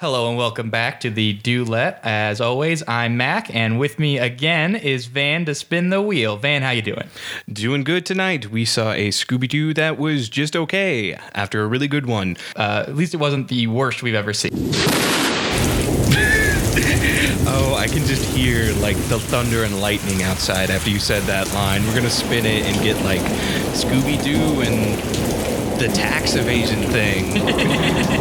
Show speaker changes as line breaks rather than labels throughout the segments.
Hello and welcome back to the Doolette. As always, I'm Mac, and with me again is Van to spin the wheel. Van, how you doing?
Doing good tonight. We saw a Scooby Doo that was just okay after a really good one.
Uh, at least it wasn't the worst we've ever seen.
Oh, I can just hear like the thunder and lightning outside after you said that line. We're gonna spin it and get like Scooby Doo and the tax evasion thing.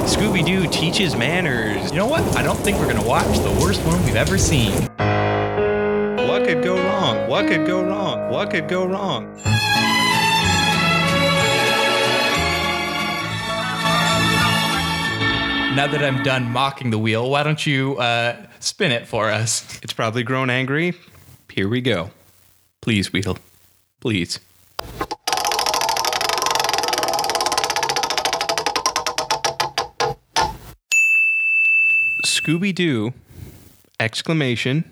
Scooby Doo teaches manners.
You know what? I don't think we're gonna watch the worst one we've ever seen.
What could go wrong? What could go wrong? What could go wrong?
Now that I'm done mocking the wheel, why don't you uh, spin it for us?
It's probably grown angry. Here we go. Please, wheel. Please. Scooby Doo! Exclamation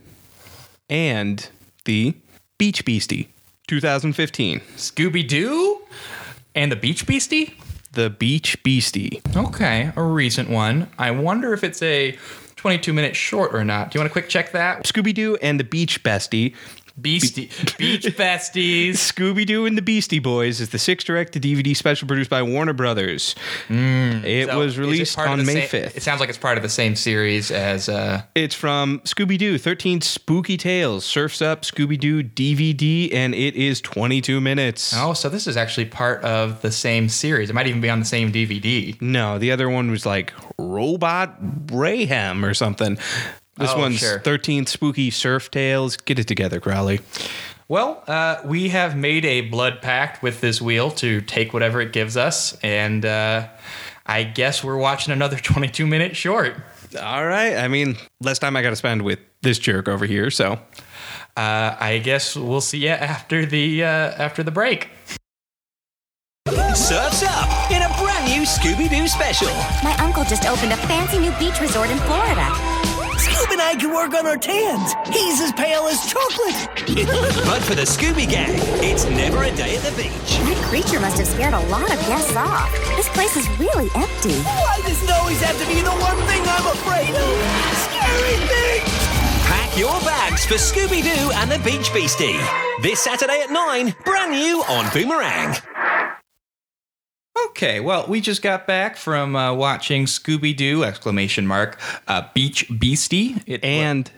and the Beach Beastie 2015.
Scooby Doo and the Beach Beastie?
The Beach Beastie.
Okay, a recent one. I wonder if it's a 22 minute short or not. Do you want to quick check that?
Scooby Doo and the Beach Bestie
Beastie, Beach Besties.
Scooby Doo and the Beastie Boys is the sixth direct to DVD special produced by Warner Brothers. it
So,
was
is it
released on May 5th.
It sounds like it's part of the same series as. Uh,
It's from Scooby Doo 13 Spooky Tales, Surfs Up, Scooby Doo DVD, and it is 22 minutes.
oh, so this is actually part of the same series. It might even be on the same DVD.
No, the other one was like Robot Rayhem or something. This
Oh,
one's
sure.
13 Spooky Surf Tales. Get it together, Crowley.
Well, uh, we have made a blood pact with this wheel to take whatever it gives us, and uh, I guess we're watching another 22 minute short.
All right. I mean, less time I got to spend with this jerk over here, so.
Uh, I guess we'll see you after the uh, after the break.
Surfs Up in a brand new Scooby Doo special.
My uncle just opened a fancy new beach resort in Florida.
Scoob and I can work on our tans. He's as pale as chocolate.
but for the Scooby Gang, it's never a day at the beach.
That creature must have scared a lot of guests off. This place is really empty.
Why does it always have to be the one thing I'm afraid of? Scary things!
Pack your bags for Scooby Doo and the Beach Beastie. This Saturday at 9, brand new on Boomerang.
Okay, well, we just got back from uh, watching Scooby Doo! Exclamation mark uh, Beach Beastie. It
And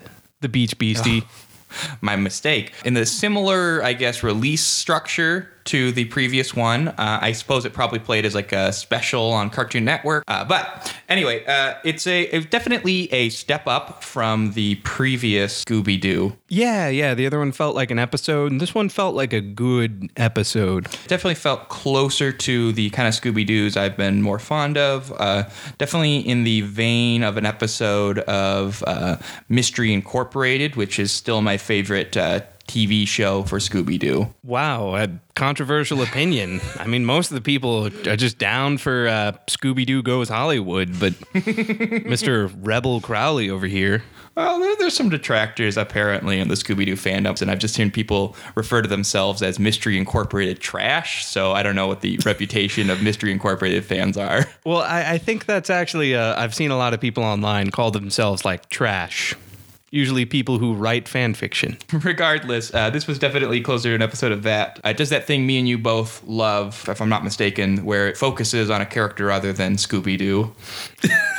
the Beach Beastie.
my mistake. In the similar, I guess, release structure to the previous one, uh, I suppose it probably played as like a special on Cartoon Network. Uh, but anyway, uh, it's a it's definitely a step up from the previous Scooby Doo.
Yeah, yeah. The other one felt like an episode, and this one felt like a good episode.
Definitely felt closer to the kind of Scooby Doo's I've been more fond of. Uh, definitely in the vein of an episode of uh, Mystery Incorporated, which is still my favorite uh, TV show for Scooby Doo.
Wow, a controversial opinion. I mean, most of the people are just down for uh, Scooby Doo Goes Hollywood, but Mr. Rebel Crowley over here.
Well, there, there's some detractors apparently in the Scooby Doo fandoms, and I've just seen people refer to themselves as Mystery Incorporated trash. So I don't know what the reputation of Mystery Incorporated fans are.
Well, I, I think that's actually, uh, I've seen a lot of people online call themselves like trash. Usually people who write fan fiction.
Regardless, uh, this was definitely closer to an episode of that. Uh, it does that thing me and you both love, if I'm not mistaken, where it focuses on a character other than Scooby Doo.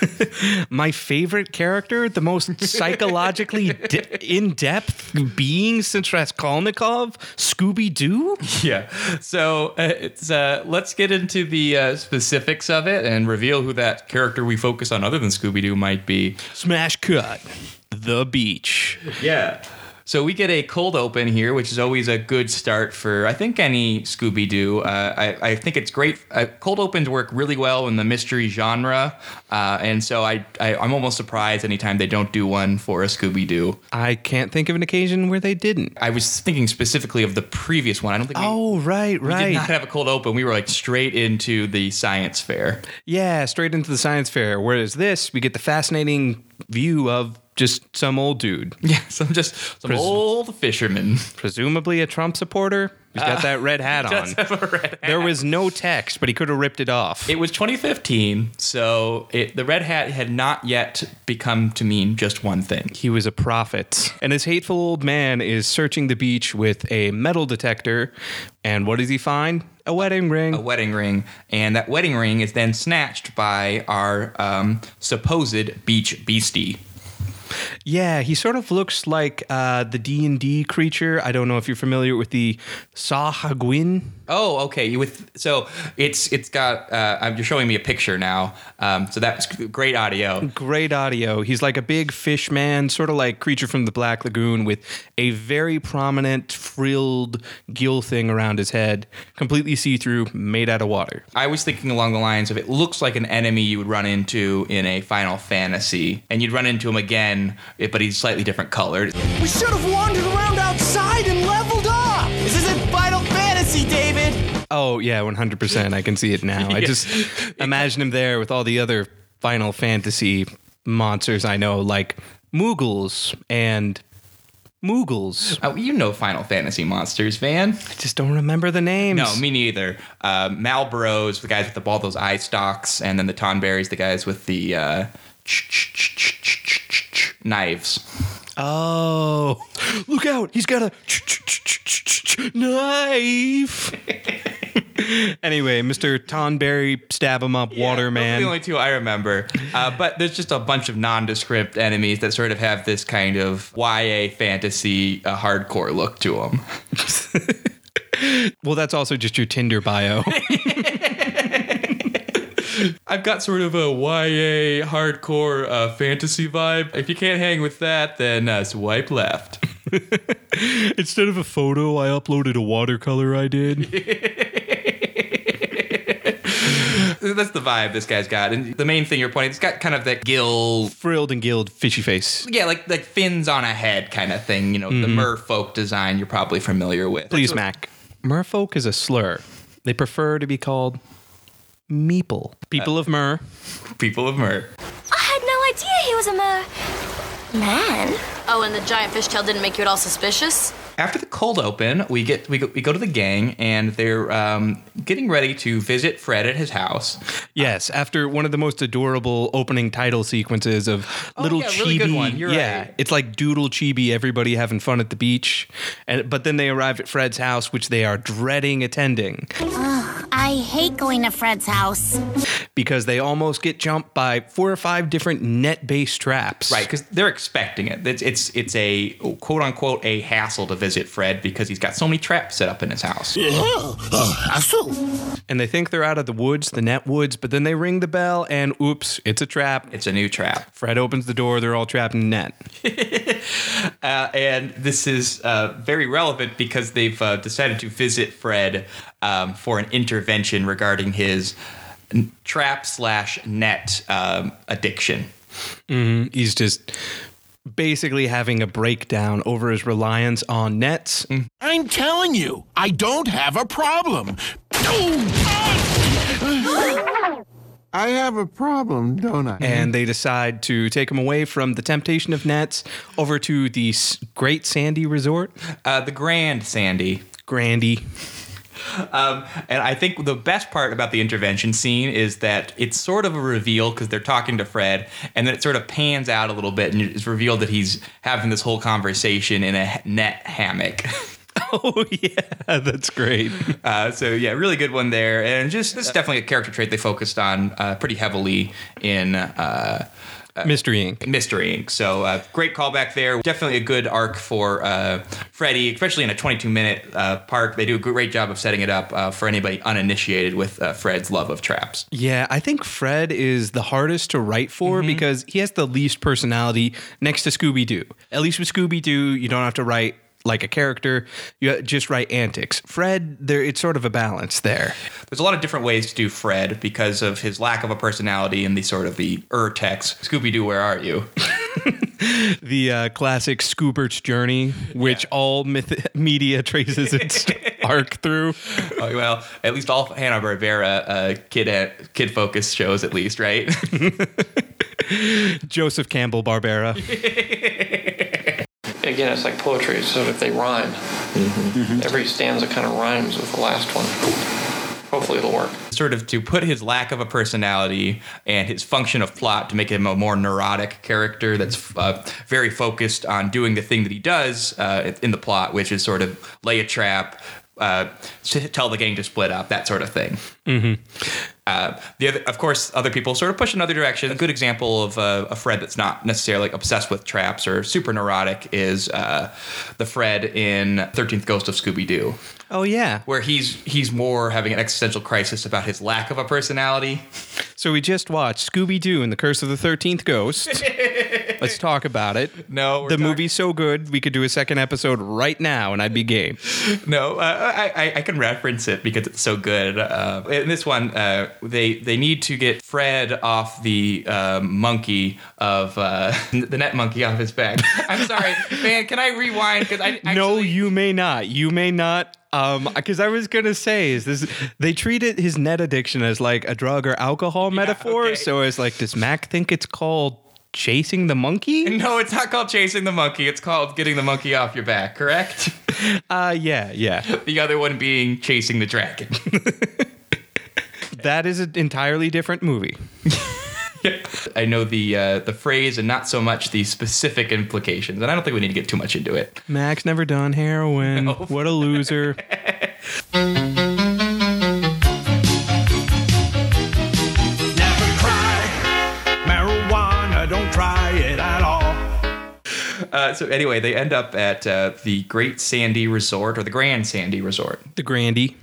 My favorite character, the most psychologically de- in depth being since Raskolnikov, Scooby Doo?
Yeah. So uh, it's uh, let's get into the uh, specifics of it and reveal who that character we focus on other than Scooby Doo might be.
Smash cut. The beach.
Yeah. So we get a cold open here, which is always a good start for I think any Scooby Doo. Uh, I, I think it's great. Uh, cold opens work really well in the mystery genre, uh, and so I, I I'm almost surprised anytime they don't do one for a Scooby Doo.
I can't think of an occasion where they didn't.
I was thinking specifically of the previous one. I don't think we,
Oh, right,
we
right.
did not have a cold open. We were like straight into the science fair.
yeah, straight into the science fair. Whereas this, we get the fascinating view of just some old dude,
Yeah, some just some
Pres-
old fisherman.
presumably a Trump supporter. He's got that red hat on.
Does have a red
There was no text, but he could have ripped it off.
It was 2015, so it, the red hat had not yet become to mean just one thing.
He was a prophet. And this hateful old man is searching the beach with a metal detector. And what does he find? A wedding ring.
A wedding ring, and that wedding ring is then snatched by our um, supposed beach beastie.
Yeah, he sort of looks like uh, the D&D creature. I don't know if you're familiar with the Sahuagin.
Oh, okay. You with so it's it's got. Uh, you're showing me a picture now. Um, so that's great audio.
Great audio. He's like a big fish man, sort of like Creature from the Black Lagoon, with a very prominent frilled gill thing around his head, completely see through, made out of water.
I was thinking along the lines of it looks like an enemy you would run into in a Final Fantasy, and you'd run into him again, but he's slightly different colored.
We should have wandered around outside and leveled up. This isn't Final Fantasy, David.
Oh, yeah, 100%. I can see it now. I just imagine him there with all the other Final Fantasy monsters I know, like Moogles and Moogles.
Oh, you know Final Fantasy monsters, Van.
I just don't remember the names.
No, me neither. Uh, Malboros, the guys with the, all those eye stalks, and then the Tonberries, the guys with the uh, knives.
Oh, look out! He's got a knife. anyway, Mr. Tonberry, stab him up,
Those are
Waterman.
the only two I remember. Uh, but there's just a bunch of nondescript enemies that sort of have this kind of YA fantasy uh, hardcore look to them.
well, that's also just your Tinder bio.
I've got sort of a YA hardcore uh, fantasy vibe. If you can't hang with that, then uh, swipe left.
Instead of a photo, I uploaded a watercolor I did.
That's the vibe this guy's got. And the main thing you're pointing, it's got kind of that gill,
Frilled and gilled, fishy face.
yeah, like like fins on a head kind of thing. You know, the merfolk design you're probably familiar with.
Please,
what-
Mac. Merfolk is a slur. They prefer to be called meeple. People of Mer.
People of Mer.
I had no idea he was a mer. Man.
Oh, and the giant fishtail didn't make you at all suspicious?
After the cold open, we get we go, we go to the gang, and they're um, getting ready to visit Fred at his house.
Yes, after one of the most adorable opening title sequences of little
Oh, yeah,
chibi.
really good one. You're
yeah,
right.
it's like doodle chibi, everybody having fun at the beach, and but then they arrive at Fred's house, which they are dreading attending
I hate going to Fred's house.
because they almost get jumped by four or five different net-based traps.
Right, because they're expecting it. It's, it's it's a quote unquote a hassle to visit Fred because he's got so many traps set up in his house.
and they think they're out of the woods, the net woods, but then they ring the bell, and oops, it's a trap.
It's a new trap,
Fred opens the door; they're all trapped in net.
uh, and this is uh, very relevant because they've uh, decided to visit Fred um, for an intervention regarding his trap slash net um, addiction.
He's just basically having a breakdown over his reliance on nets.
I'm telling you, I don't have a problem. I have a problem, don't I?
And they decide to take him away from the temptation of nets over to the Great Sandy Resort.
Uh, the Grand Sandy.
Grandy.
Um, and I think the best part about the intervention scene is that it's sort of a reveal because they're talking to Fred, and then it sort of pans out a little bit, and it's revealed that he's having this whole conversation in a net hammock.
Oh, yeah, that's great.
Uh, so yeah, really good one there, and just this is definitely a character trait they focused on uh, pretty heavily in. Uh,
Mystery Inc.
Mystery Inc. So uh, great callback there. Definitely a good arc for uh, Freddy, especially in a 22 minute uh, part. They do a great job of setting it up uh, for anybody uninitiated with uh, Fred's love of traps.
Yeah, I think Fred is the hardest to write for because he has the least personality next to Scooby Doo. At least with Scooby Doo, you don't have to write like a character; you just write antics. Fred, there, it's sort of a balance there.
There's a lot of different ways to do Fred because of his lack of a personality and the sort of the Urtext Scooby Doo, where are you?
The uh, classic Scoobert's journey, which all myth- media traces its arc through.
Oh, well, at least all Hanna Barbera uh, kid uh, kid focused shows, at least, right?
Joseph Campbell Barbera.
Again, it's like poetry, so if they rhyme, every stanza kind of rhymes with the last one. Hopefully, it'll work.
Sort of to put his lack of a personality and his function of plot to make him a more neurotic character that's uh, very focused on doing the thing that he does uh, in the plot, which is sort of lay a trap, uh, tell the gang to split up, that sort of thing. Uh, the other, of course, other people sort of push in other directions. A good example of uh, a Fred that's not necessarily obsessed with traps or super neurotic is uh, the Fred in Thirteenth Ghost of Scooby Doo,
Oh yeah.
where he's he's more having an existential crisis about his lack of a personality.
So we just watched Scooby Doo and the Curse of the Thirteenth Ghost. Let's talk about it.
No, we're
the
talking-
movie's so good we could do a second episode right now, and I'd be game.
No, uh, I, I I can reference it because it's so good. Uh, in this one, uh, they they need to get Fred off the uh, monkey of uh, the net monkey off his back. I'm sorry, man. Can I rewind? Because I actually,
no, you may not. You may not. Um, because I was gonna say is this they treated his net addiction as like a drug or alcohol metaphor.
okay.
So it's like, does Mac think it's called chasing the monkey?
No, it's not called chasing the monkey. It's called getting the monkey off your back. Correct.
Uh, yeah, yeah.
the other one being chasing the dragon.
That is an entirely different movie.
I know the uh, the phrase and not so much the specific implications, and I don't think we need to get too much into it.
Mac's never done heroin. What a loser.
so anyway, they end up at uh, the Great Sandy Resort or the Grand Sandy Resort.
The Grandy.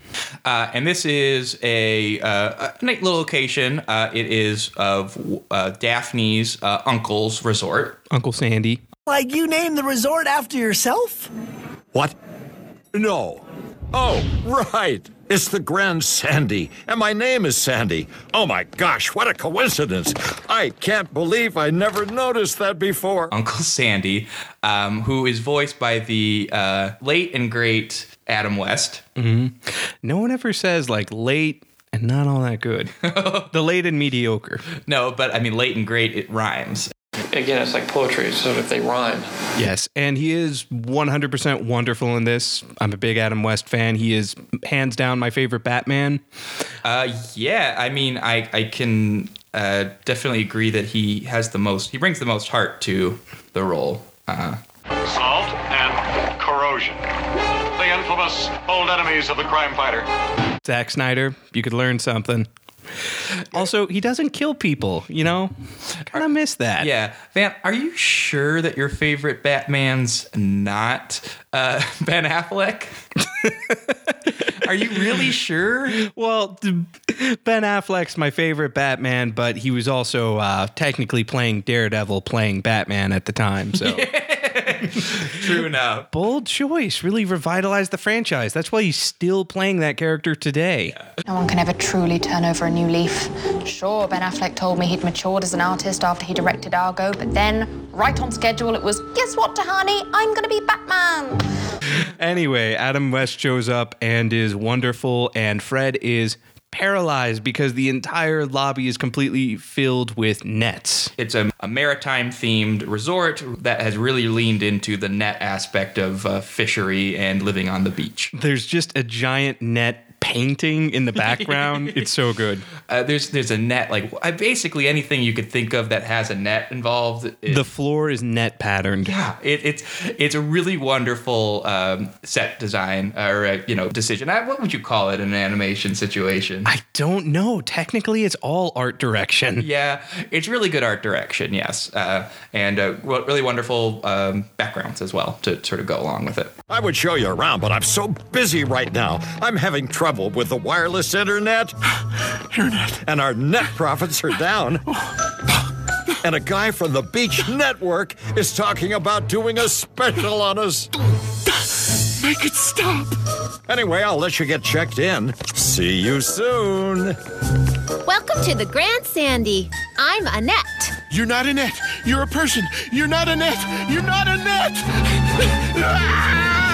Uh, and this is a, uh, a neat little location. Uh, it is of uh, Daphne's uh, uncle's resort.
Uncle Sandy.
Like you named the resort after yourself?
What? No. Oh, right. It's the Grand Sandy, and my name is Sandy. Oh my gosh, what a coincidence. I can't believe I never noticed that before.
Uncle Sandy, um, who is voiced by the uh, late and great Adam West.
No one ever says like late and not all that good. the late and mediocre.
No, but I mean, late and great, it rhymes.
Again, it's like poetry, so if they rhyme,
Yes, and he is 100% wonderful in this. I'm a big Adam West fan. He is hands down my favorite Batman.
Uh, yeah, I mean, I, I can uh, definitely agree that he has the most, he brings the most heart to the role. Uh-huh.
Salt and corrosion. The infamous old enemies of the crime fighter.
Zack Snyder, you could learn something. Also, he doesn't kill people, you know? Kind of miss that.
Yeah, Van, are you sure that your favorite Batman's not uh, Ben Affleck? are you really sure?
Well, Ben Affleck's my favorite Batman, but he was also uh, technically playing Daredevil, playing Batman at the time. So
True enough.
bold choice, really revitalized the franchise. That's why he's still playing that character today.
No one can ever truly turn over a new leaf. Sure, Ben Affleck told me he'd matured as an artist after he directed Argo, but then, right on schedule, it was, guess what, honey? I'm gonna be Batman.
Anyway, Adam West shows up and is wonderful, and Fred is paralyzed because the entire lobby is completely filled with nets.
It's a, a maritime themed resort that has really leaned into the net aspect of uh, fishery and living on the beach.
There's just a giant net painting in the background. it's so good.
Uh, there's there's a net like uh, basically anything you could think of that has a net involved. is-
The floor is net patterned.
yeah, it, it's it's a really wonderful um, set design or uh, you know decision. Uh, What would you call it in an animation situation?
I don't know. Technically, it's all art direction.
Yeah, it's really good art direction, yes, uh, and uh, really wonderful um, backgrounds as well to sort of go along with it.
I would show you around, but I'm so busy right now. I'm having trouble with the wireless internet. internet. And our net profits are down. And a guy from the Beach Network is talking about doing a special on us.
Make it stop.
Anyway, I'll let you get checked in. See you soon.
Welcome to the Grand Sandy. I'm Annette.
You're not Annette. You're a person. You're not Annette. You're not Annette. Ah!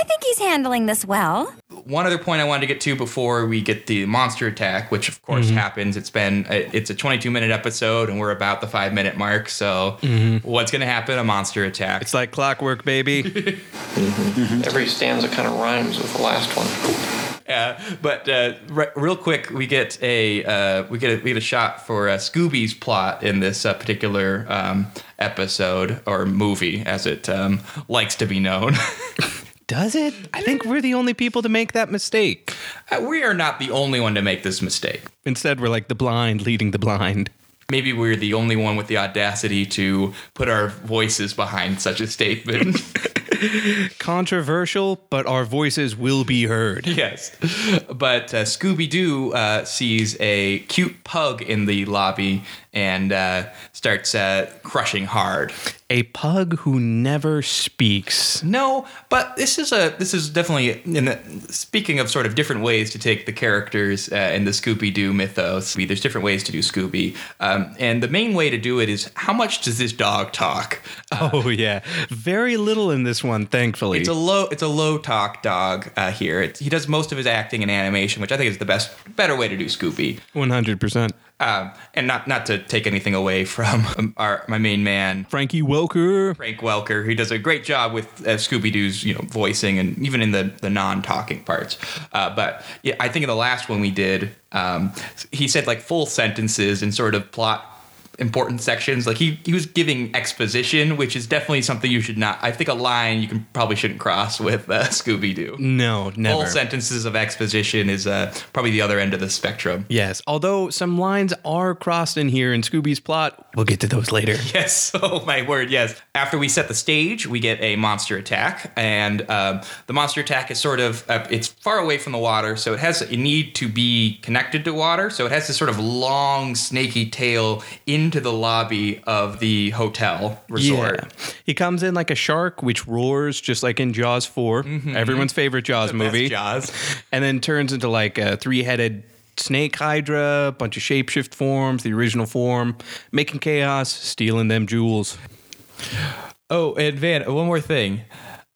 I think he's handling this well.
one other point I wanted to get to before we get the monster attack, which of course
Mhm.
happens. It's been it's a 22 minute episode, and we're about the five minute mark. So
Mhm.
what's going to happen? A monster attack.
It's like clockwork, baby.
Every stanza kind of rhymes with the last one.
Uh, but uh, re- real quick, we get a uh, we get a, we get a shot for uh, Scooby's plot in this uh, particular um, episode or movie, as it um, likes to be known.
Does it? I think we're the only people to make that mistake.
Uh, we are not the only one to make this mistake.
Instead, we're like the blind leading the blind.
Maybe we're the only one with the audacity to put our voices behind such a statement.
Controversial, but our voices will be heard.
yes. But uh, Scooby Doo uh, sees a cute pug in the lobby and uh, starts uh, crushing hard.
A pug who never speaks.
No, but this is a this is definitely in the, speaking of sort of different ways to take the characters uh, in the Scooby Doo mythos. There's different ways to do Scooby, um, and the main way to do it is how much does this dog talk?
Oh yeah, very little in this one, thankfully.
It's a low it's a low talk dog uh, here. It's, he does most of his acting and animation, which I think is the best better way to do Scooby.
One hundred percent.
Um, and not not to take anything away from um, our my main man
Frankie Welker.
Frank Welker, who does a great job with uh, Scooby Doo's you know voicing and even in the the non talking parts. Uh, but yeah, I think in the last one we did, um, he said like full sentences and sort of plot important sections. Like he he was giving exposition, which is definitely something you should not. I think a line you can probably shouldn't cross with uh, Scooby Doo.
No, never.
Full sentences of exposition is uh, probably the other end of the spectrum.
Yes, although some lines are crossed in here in Scooby's plot. We'll get to those later.
Yes, oh my word, yes. After we set the stage, we get a monster attack, and um, the monster attack is sort of uh, it's far away from the water, so it has a need to be connected to water, so it has this sort of long, snaky tail into the lobby of the hotel resort.
Yeah. He comes in like a shark, which roars just like in Jaws 4, everyone's favorite Jaws
Mm-hmm.
Movie.
Jaws.
And then turns into like a three headed snake hydra, a bunch of shapeshift forms, the original form, making chaos, stealing them jewels.
Oh, and Van, one more thing.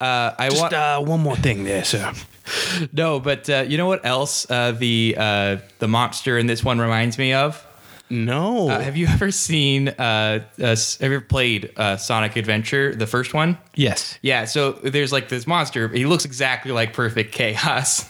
Uh, I
Just
want
uh, one more thing there, sir.
no, but uh, you know what else uh, the uh, the monster in this one reminds me of?
No.
Uh, have you ever seen? Uh, uh, have you ever played uh, Sonic Adventure, the first one?
Yes.
Yeah. So there's like this monster. He looks exactly like Perfect Chaos.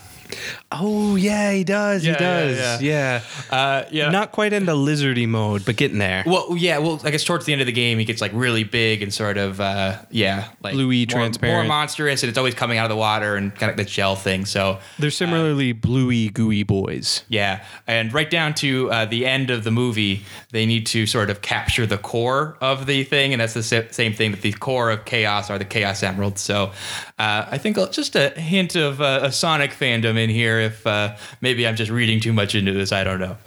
Oh yeah, he does.
Yeah,
he does.
yeah,
Yeah.
Uh, yeah.
Not quite into lizardy mode, but getting there.
Well, yeah. Well, I guess towards the end of the game, he gets like really big and sort of, uh, yeah, like
Bluey,
more,
transparent.
more monstrous, and it's always coming out of the water and kind of the gel thing. So
They're similarly bluey, gooey boys.
Yeah, and right down to uh, the end of the movie, they need to sort of capture the core of the thing, and that's the same thing that the core of Chaos are the Chaos Emeralds. So uh, I think just a hint of uh, a Sonic fandom in here. If uh, maybe I'm just reading too much into this, I don't know.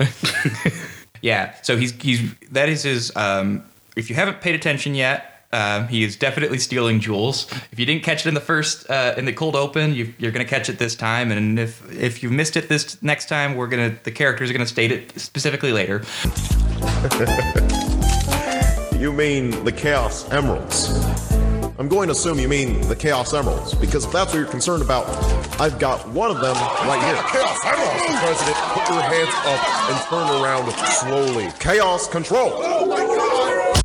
yeah, so he's he's that is his. Um, if you haven't paid attention yet. Um, he is definitely stealing jewels. If you didn't catch it in the first, uh, in the cold open, you, you're going to catch it this time. And if if you missed it this next time, we're gonna the characters are going to state it specifically later.
You mean the Chaos Emeralds? I'm going to assume you mean the Chaos Emeralds, because if that's what you're concerned about, I've got one of them right here. Chaos Emeralds! Mr. President, put your hands up and turn around slowly. Chaos Control!
Oh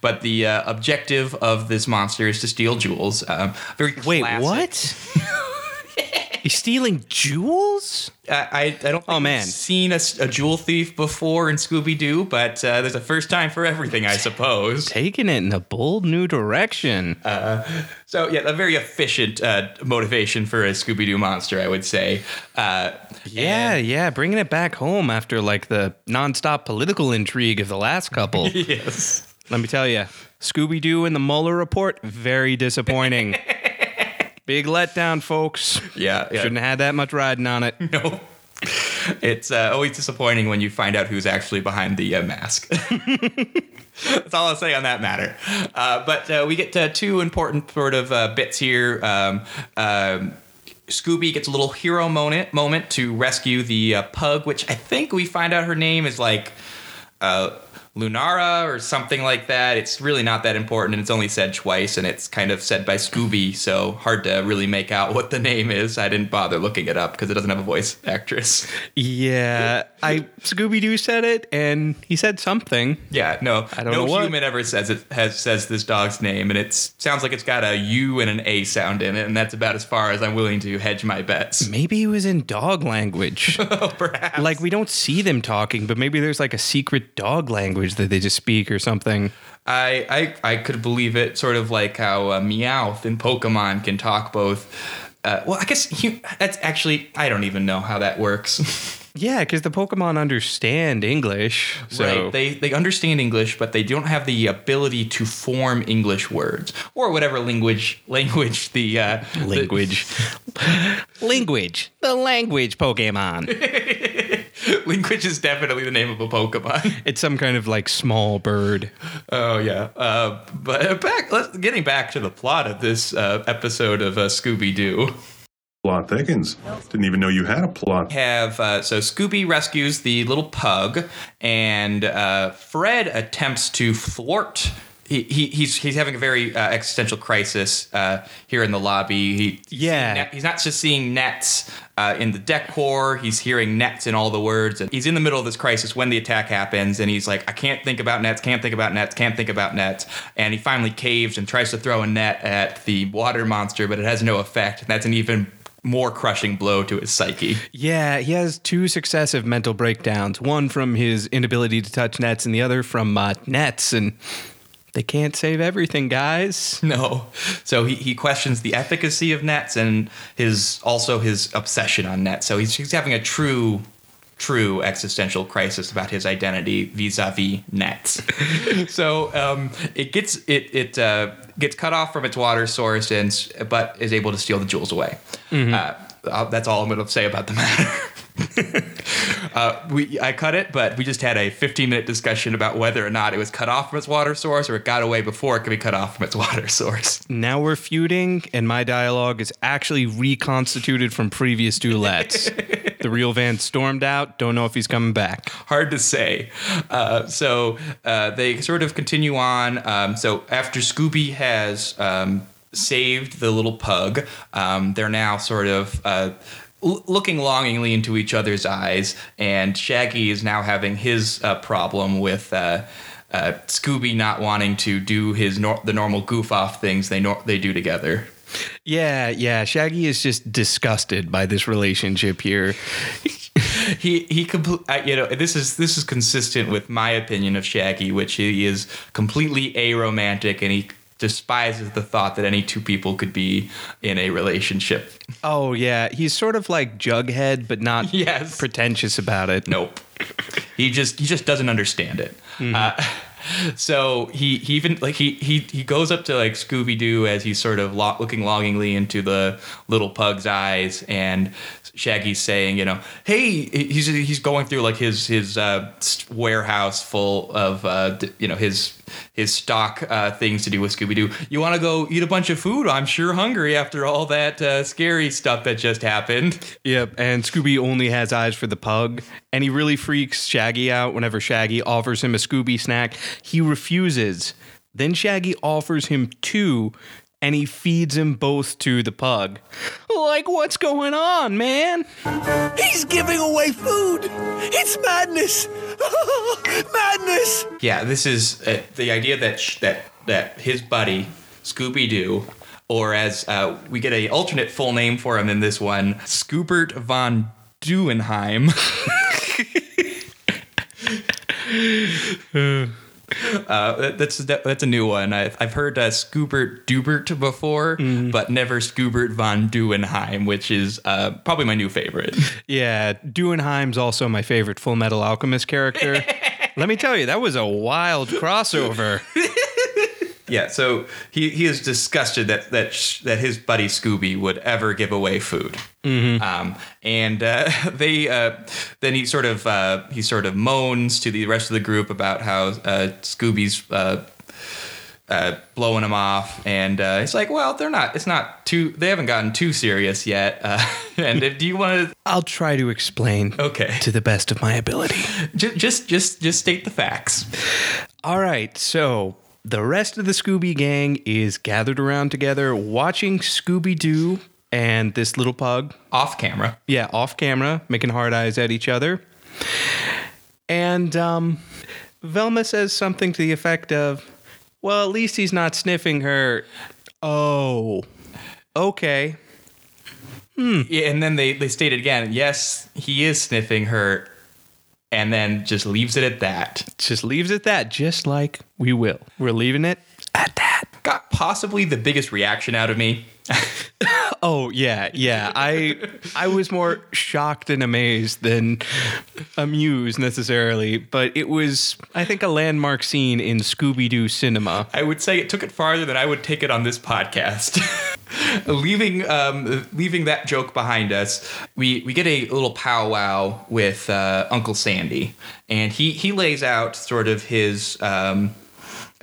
But the uh, objective of this monster is to steal jewels. Um, very
Wait,
classic.
what? He's stealing jewels?
I, I, I don't think
Oh, man.
we've seen a jewel thief before in Scooby Doo, but uh, there's a first time for everything, I suppose.
Taking it in a bold new direction.
So yeah, a very efficient uh, motivation for a Scooby Doo monster, I would say. Uh,
yeah, yeah, bringing it back home after like the nonstop political intrigue of the last couple.
yes.
Let me tell you, Scooby Doo and the Mueller report, very disappointing. Big letdown, folks.
Yeah, yeah.
Shouldn't have had that much riding on it.
No. It's uh, always disappointing when you find out who's actually behind the uh, mask. That's all I'll say on that matter. Uh, but uh, we get to two important sort of uh, bits here. Um, um, Scooby gets a little hero moment moment to rescue the uh, pug, which I think we find out her name is like uh, Lunara or something like that. It's really not that important, and it's only said twice, and it's kind of said by Scooby, so hard to really make out what the name is. I didn't bother looking it up because it doesn't have a voice actress.
Yeah, I Scooby Doo said it, and he said something.
Yeah, no,
I don't
no
know what.
human ever says it has says this dog's name, and it sounds like it's got a U and an A sound in it, and that's about as far as I'm willing to hedge my bets.
Maybe it was in dog language.
Oh, perhaps.
Like we don't see them talking, but maybe there's like a secret dog language that they just speak or something.
I, I I could believe it, sort of like how uh, Meowth in Pokemon can talk both. Uh, well, I guess hu- that's actually I don't even know how that works.
Yeah, because the Pokemon understand English. So
Right. They they understand English, but they don't have the ability to form English words or whatever language language the uh, the-
language, language, the language Pokemon.
language is definitely the name of a Pokemon.
It's some kind of like small bird.
Oh yeah. Uh, but back let's getting back to the plot of this uh, episode of uh, Scooby Doo.
Plot thickens. Didn't even know you had a plot.
have uh, so Scooby rescues the little pug, and uh, Fred attempts to thwart. He, he, he's he's having a very uh, existential crisis uh, here in the lobby. He,
Yeah.
he's not just seeing nets uh, in the decor. He's hearing nets in all the words, and he's in the middle of this crisis when the attack happens. And he's like, I can't think about nets. Can't think about nets. Can't think about nets. And he finally caves and tries to throw a net at the water monster, but it has no effect. And that's an even more crushing blow to his psyche.
Yeah, he has two successive mental breakdowns. One from his inability to touch nets, and the other from uh, nets. And they can't save everything, guys.
No. So he, he questions the efficacy of nets and his also his obsession on nets. So he's, he's having a true true existential crisis about his identity vis-a-vis nets. so um, it gets it it uh, gets cut off from its water source and but is able to steal the jewels away. Uh, uh, that's all I'm going to say about the matter. uh, we I cut it, but we just had a 15 minute discussion about whether or not it was cut off from its water source or it got away before it could be cut off from its water source.
Now we're feuding, and my dialogue is actually reconstituted from previous Doolettes. the real Van stormed out. Don't know if he's coming back.
hard to say. Uh, so uh, they sort of continue on. Um, so after Scooby has um, saved the little pug, um, they're now sort of. L- Looking longingly into each other's eyes, and Shaggy is now having his uh, problem with uh, uh, Scooby not wanting to do his nor- the normal goof off things they nor- they do together.
Yeah, yeah. Shaggy is just disgusted by this relationship here.
he he compl- uh, you know this is this is consistent with my opinion of Shaggy, which he is completely aromantic and he despises the thought that any two people could be in a relationship.
Oh yeah, he's sort of like Jughead, but not
Yes.
pretentious about it.
Nope. he just he just doesn't understand it. Uh, so he, he even like he he he goes up to like Scooby Doo as he's sort of lo- looking longingly into the little pug's eyes, and Shaggy's saying, you know, hey, he's he's going through like his his uh, warehouse full of uh, d- you know his his stock uh, things to do with Scooby Doo. You want to go eat a bunch of food? I'm sure hungry after all that uh, scary stuff that just happened.
Yep, and Scooby only has eyes for the pug, and he really freaks Shaggy out whenever Shaggy offers him a Scooby snack. He refuses. Then Shaggy offers him two, and he feeds him both to the pug. Like, what's going on, man?
He's giving away food. It's madness. madness.
Yeah, this is uh, the idea that sh- that that his buddy Scooby Doo, or as uh, we get a alternate full name for him in this one, Scoobert von Duenheim. Uh, that's that's a new one. I've, I've heard uh, Scoobert Dubert before, but never Scoobert von Duenheim, which is uh, probably my new favorite.
Yeah, Duenheim's also my favorite Full Metal Alchemist character. Let me tell you, that was a wild crossover.
Yeah, so he, he is disgusted that that sh- that his buddy Scooby would ever give away food. Um, and uh, they uh, then he sort of uh, he sort of moans to the rest of the group about how uh, Scooby's uh, uh, blowing him off, and uh, it's like, well, they're not. It's not too. They haven't gotten too serious yet. Uh, and if, do you want to?
I'll try to explain.
Okay.
To the best of my ability.
Just, just, just, just state the facts.
All right. So the rest of the Scooby gang is gathered around together, watching Scooby Doo and this little pug
off camera.
Yeah, off camera, making hard eyes at each other. And um, Velma says something to the effect of, "Well, at least he's not sniffing her." Oh, okay.
Hmm. Yeah, and then they they state it again. Yes, he is sniffing her, and then just leaves it at that.
Just leaves it at that, just like we will. We're leaving it at that.
Got possibly the biggest reaction out of me.
oh yeah, yeah. I I was more shocked and amazed than amused necessarily, but it was I think a landmark scene in Scooby Doo cinema.
I would say it took it farther than I would take it on this podcast. leaving um, leaving that joke behind us, we we get a little powwow with uh, Uncle Sandy, and he he lays out sort of his. Um,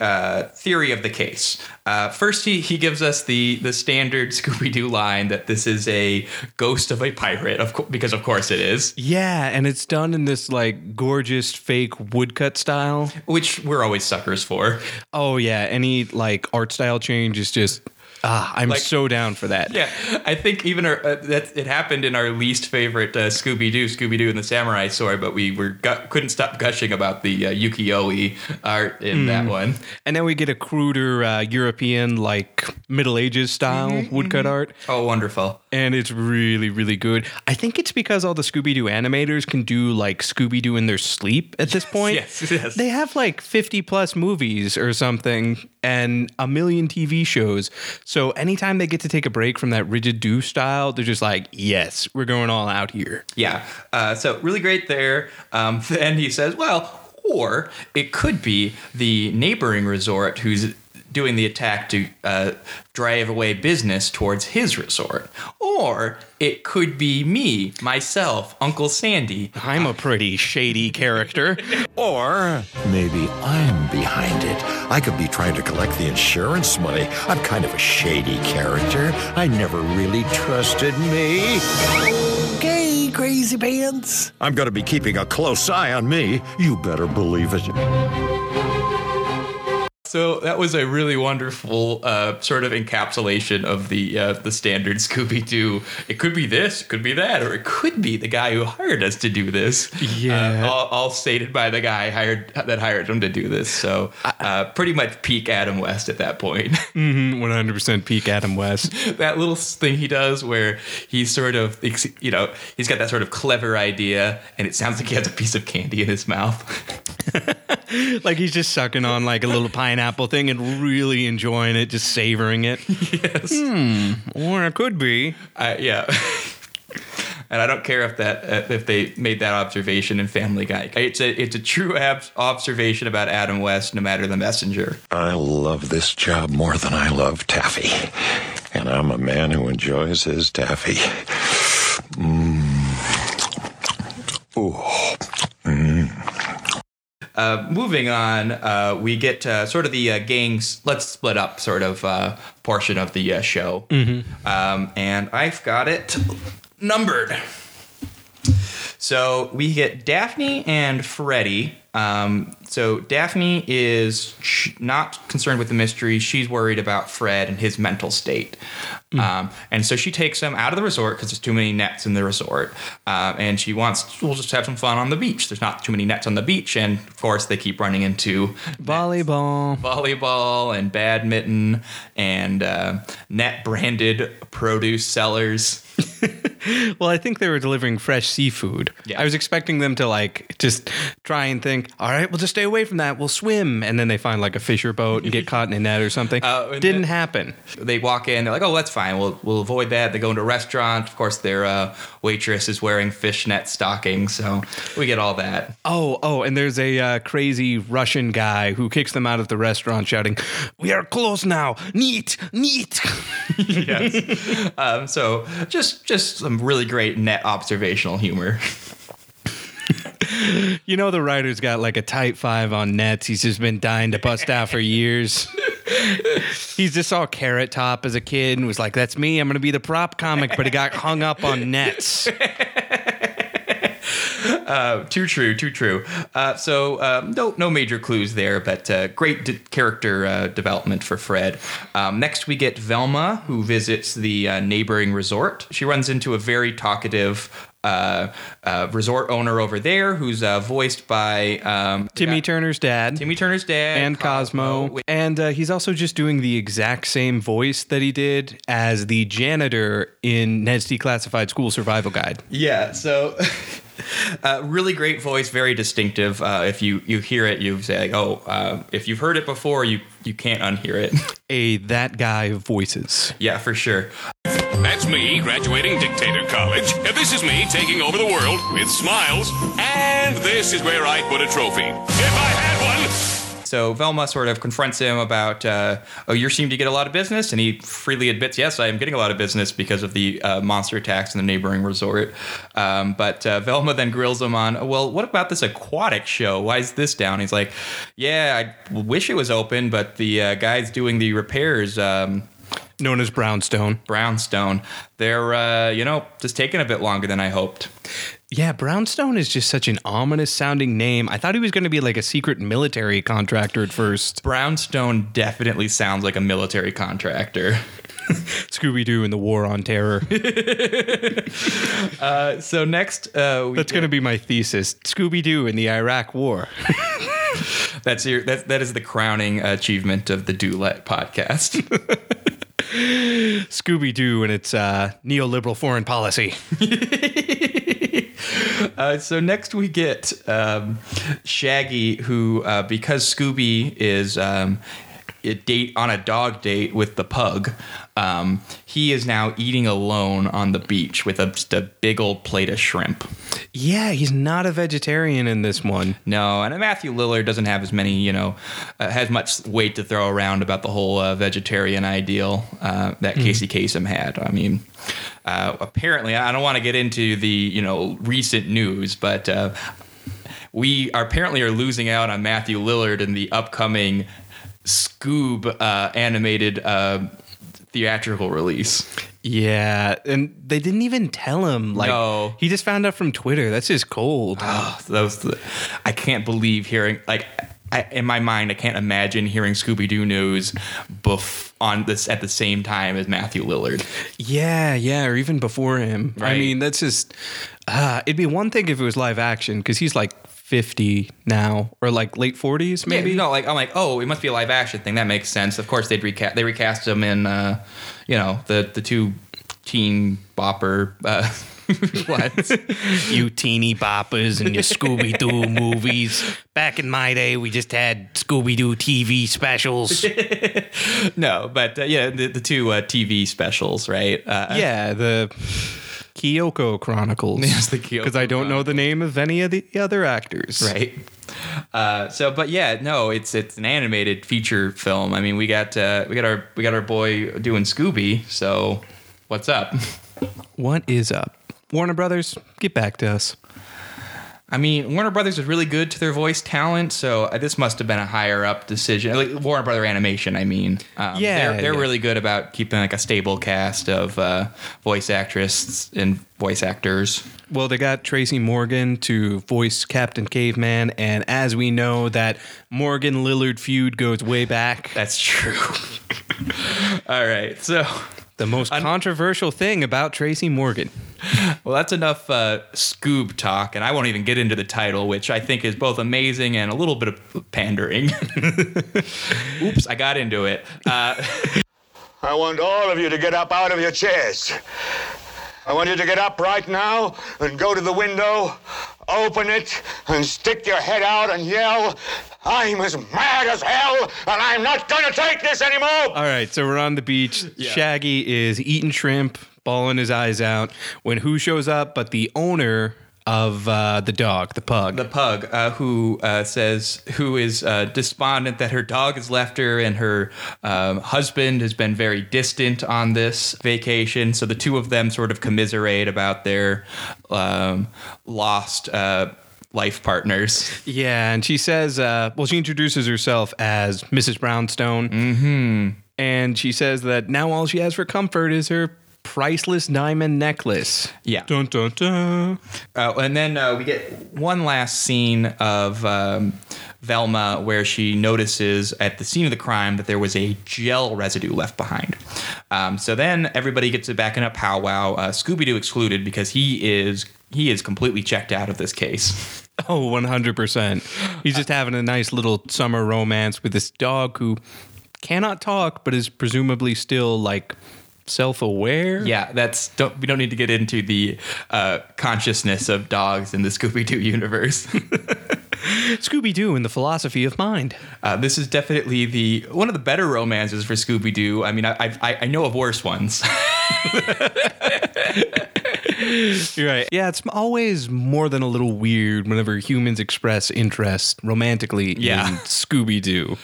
uh, theory of the case. Uh, first, he, he gives us the the standard Scooby Doo line that this is a ghost of a pirate, of co- because of course it is.
Yeah, and it's done in this like gorgeous fake woodcut style,
which we're always suckers for.
Oh yeah, any like art style change is just Ah, I'm like, so down for that.
Yeah, I think even our, uh, that it happened in our least favorite uh, Scooby Doo, Scooby Doo and the Samurai Sword, but we were gu- couldn't stop gushing about the uh, ukiyo-e art in mm. that one.
And then we get a cruder uh, European, like Middle Ages style mm-hmm, woodcut mm-hmm. art.
Oh, wonderful!
And it's really, really good. I think it's because all the Scooby Doo animators can do like Scooby Doo in their sleep at this point.
yes, yes.
They have like 50 plus movies or something and a million TV shows. So anytime they get to take a break from that rigid do style, they're just like, yes, we're going all out here.
Yeah. Uh, so really great there. Um, then he says, well, or it could be the neighboring resort who's doing the attack to uh, drive away business towards his resort. Or it could be me, myself, Uncle Sandy.
I'm a pretty shady character.
or maybe I'm behind it. I could be trying to collect the insurance money. I'm kind of a shady character. I never really trusted me.
Okay, crazy pants.
I'm going to be keeping a close eye on me. You better believe it.
So that was a really wonderful uh, sort of encapsulation of the uh, the standard Scooby Doo. It could be this, it could be that, or it could be the guy who hired us to do this.
Yeah,
uh, all, all, stated by the guy hired that hired him to do this. So uh, pretty much peak Adam West at that point.
Mm-hmm, one hundred percent peak Adam West.
that little thing he does where he's sort of you know he's got that sort of clever idea, and it sounds like he has a piece of candy in his mouth.
like he's just sucking on like a little pineapple thing and really enjoying it, just savoring it.
yes.
Hmm. Or it could be.
Uh, yeah. and I don't care if that uh, if they made that observation in Family Guy. It's a it's a true ab- observation about Adam West, no matter the messenger.
I love this job more than I love taffy, and I'm a man who enjoys his taffy. Mmm. Ooh. Mmm.
Uh, moving on, uh, we get uh, sort of the uh, gangs. Let's split up sort of uh, portion of the uh, show,
mm-hmm.
um, and I've got it numbered. So we get Daphne and Freddie. Um, so Daphne is not concerned with the mystery. She's worried about Fred and his mental state. Mm. Um, and so she takes him out of the resort because there's too many nets in the resort. Uh, and she wants, we'll just have some fun on the beach. There's not too many nets on the beach. And of course, they keep running into
volleyball,
volleyball, and badminton, and uh, net branded produce sellers.
well, I think they were delivering fresh seafood.
Yeah.
I was expecting them to like just try and think, all right, we'll just stay away from that. We'll swim. And then they find like a fisher boat and get caught in a net or something. Uh, Didn't
then
happen.
They walk in, they're like, oh, that's fine. We'll, we'll avoid that. They go into a restaurant. Of course, their uh, waitress is wearing fishnet stockings. So we get all that.
Oh, oh, and there's a uh, crazy Russian guy who kicks them out of the restaurant shouting, we are close now. Neat, neat.
yes. Um, so just, just some really great net observational humor.
you know the writer's got like a tight five on nets. He's just been dying to bust out for years. He's just saw Carrot Top as a kid and was like, "That's me. I'm going to be the prop comic," but he got hung up on nets.
Uh, too true, too true. Uh, so um, no, no major clues there, but uh, great character uh, development for Fred. Um, next, we get Velma, who visits the uh, neighboring resort. She runs into a very talkative. Uh, uh, resort owner over there, who's uh, voiced by um,
Timmy Turner's dad.
Timmy Turner's dad
and Cosmo. And uh, he's also just doing the exact same voice that he did as the janitor in Ned's Declassified School Survival Guide.
Yeah, so uh, really great voice, very distinctive. Uh, if you you hear it, you say, like, "Oh, uh, if you've heard it before, you you can't unhear it."
A that guy of voices.
yeah, for sure.
That's me graduating Dictator College. And this is me taking over the world with smiles. And this is where I'd put a trophy. If I had one.
So Velma sort of confronts him about, uh, "Oh, you seem to get a lot of business," and he freely admits, "Yes, I am getting a lot of business because of the uh, monster attacks in the neighboring resort." Um, but uh, Velma then grills him on, "Well, what about this aquatic show? Why is this down?" He's like, "Yeah, I wish it was open, but the uh, guys doing the repairs." Um,
Known as Brownstone.
Brownstone. They're, uh, you know, just taking a bit longer than I hoped.
Yeah, Brownstone is just such an ominous sounding name. I thought he was going to be like a secret military contractor at first.
Brownstone definitely sounds like a military contractor.
Scooby Doo and the War on Terror.
uh, so next, uh, we
That's going to be my thesis Scooby Doo in the Iraq War.
That's your that that is the crowning achievement of the Doolette podcast.
Scooby Doo and its uh, neoliberal foreign policy.
Uh, so next we get um, Shaggy, who uh, because Scooby is um, a date on a dog date with the pug, um, he is now eating alone on the beach with a, just a big old plate of shrimp.
Yeah, he's not a vegetarian in this one.
No, and Matthew Lillard doesn't have as many, you know, uh, has much weight to throw around about the whole uh, vegetarian ideal uh, that Casey Kasem had. I mean, uh, apparently, I don't want to get into the, you know, recent news, but uh, we are apparently are losing out on Matthew Lillard in the upcoming Scoob uh, animated uh, theatrical release.
Yeah, and they didn't even tell him. Like,
No.
he just found out from Twitter. That's just cold.
Oh, that was the, I can't believe hearing like I, in my mind I can't imagine hearing Scooby Doo news buff on this at the same time as Matthew Lillard.
Yeah, yeah, or even before him. I mean, that's just. Uh, it'd be one thing if it was live action because he's like 50 now or like late 40s, maybe.
Maybe no, like I'm like oh it must be a live action thing that makes sense. Of course they'd recast they recast him in uh, you know the the two teen bopper. Uh, what?
you teeny boppers and your Scooby Doo movies. Back in my day, we just had Scooby Doo TV specials.
no, but uh, yeah, the, the two uh, TV specials, right? Uh,
yeah, the Kyoko Chronicles.
Yes, the Kyoko
Because I don't know the name of any of the other actors.
right uh, so but yeah no it's it's an animated feature film i mean we got uh, we got our we got our boy doing scooby so what's up
What is up? Warner Brothers, get back to us.
I mean warner brothers is really good to their voice talent so uh, this must have been a higher up decision like warner brother animation i mean um,
Yeah,
they're, they're
yeah.
really good about keeping like a stable cast of uh, voice actresses and voice actors
Well, they got Tracy Morgan to voice Captain Caveman, and as we know, that Morgan Lillard feud goes way back.
that's true all right so
The most controversial thing about Tracy Morgan.
Well, that's enough uh, Scoob talk, and I won't even get into the title, which I think is both amazing and a little bit of pandering. Oops, I got into it. Uh,
I want all of you to get up out of your chairs. I want you to get up right now and go to the window, open it, and stick your head out and yell, I'm as mad as hell, and I'm not gonna take this anymore!
All right, so we're on the beach. Shaggy is eating shrimp, bawling his eyes out. When who shows up but the owner of uh, the dog, the pug?
the pug, uh, who uh, says, who is uh, despondent that her dog has left her and her um, husband has been very distant on this vacation. So the two of them sort of commiserate about their um, lost. Life partners.
Yeah, and she says, uh, well, she introduces herself as Mrs. Brownstone.
Mm-hmm.
And she says that now all she has for comfort is her priceless diamond necklace.
Yeah.
Dun dun dun.
Uh, and then uh, we get one last scene of um, Velma where she notices at the scene of the crime that there was a gel residue left behind. Um, so then everybody gets a back in a powwow, uh, Scooby Doo excluded because he is he is completely checked out of this case.
Oh, 100%. He's just having a nice little summer romance with this dog who cannot talk, but is presumably still like self aware.
Yeah, that's don't we don't need to get into the uh, consciousness of dogs in the Scooby Doo universe.
Scooby Doo and the philosophy of mind.
Uh, this is definitely the one of the better romances for Scooby Doo. I mean, I, I I know of worse ones.
You're right. Yeah, it's always more than a little weird whenever humans express interest romantically
Yeah.
in Scooby Doo.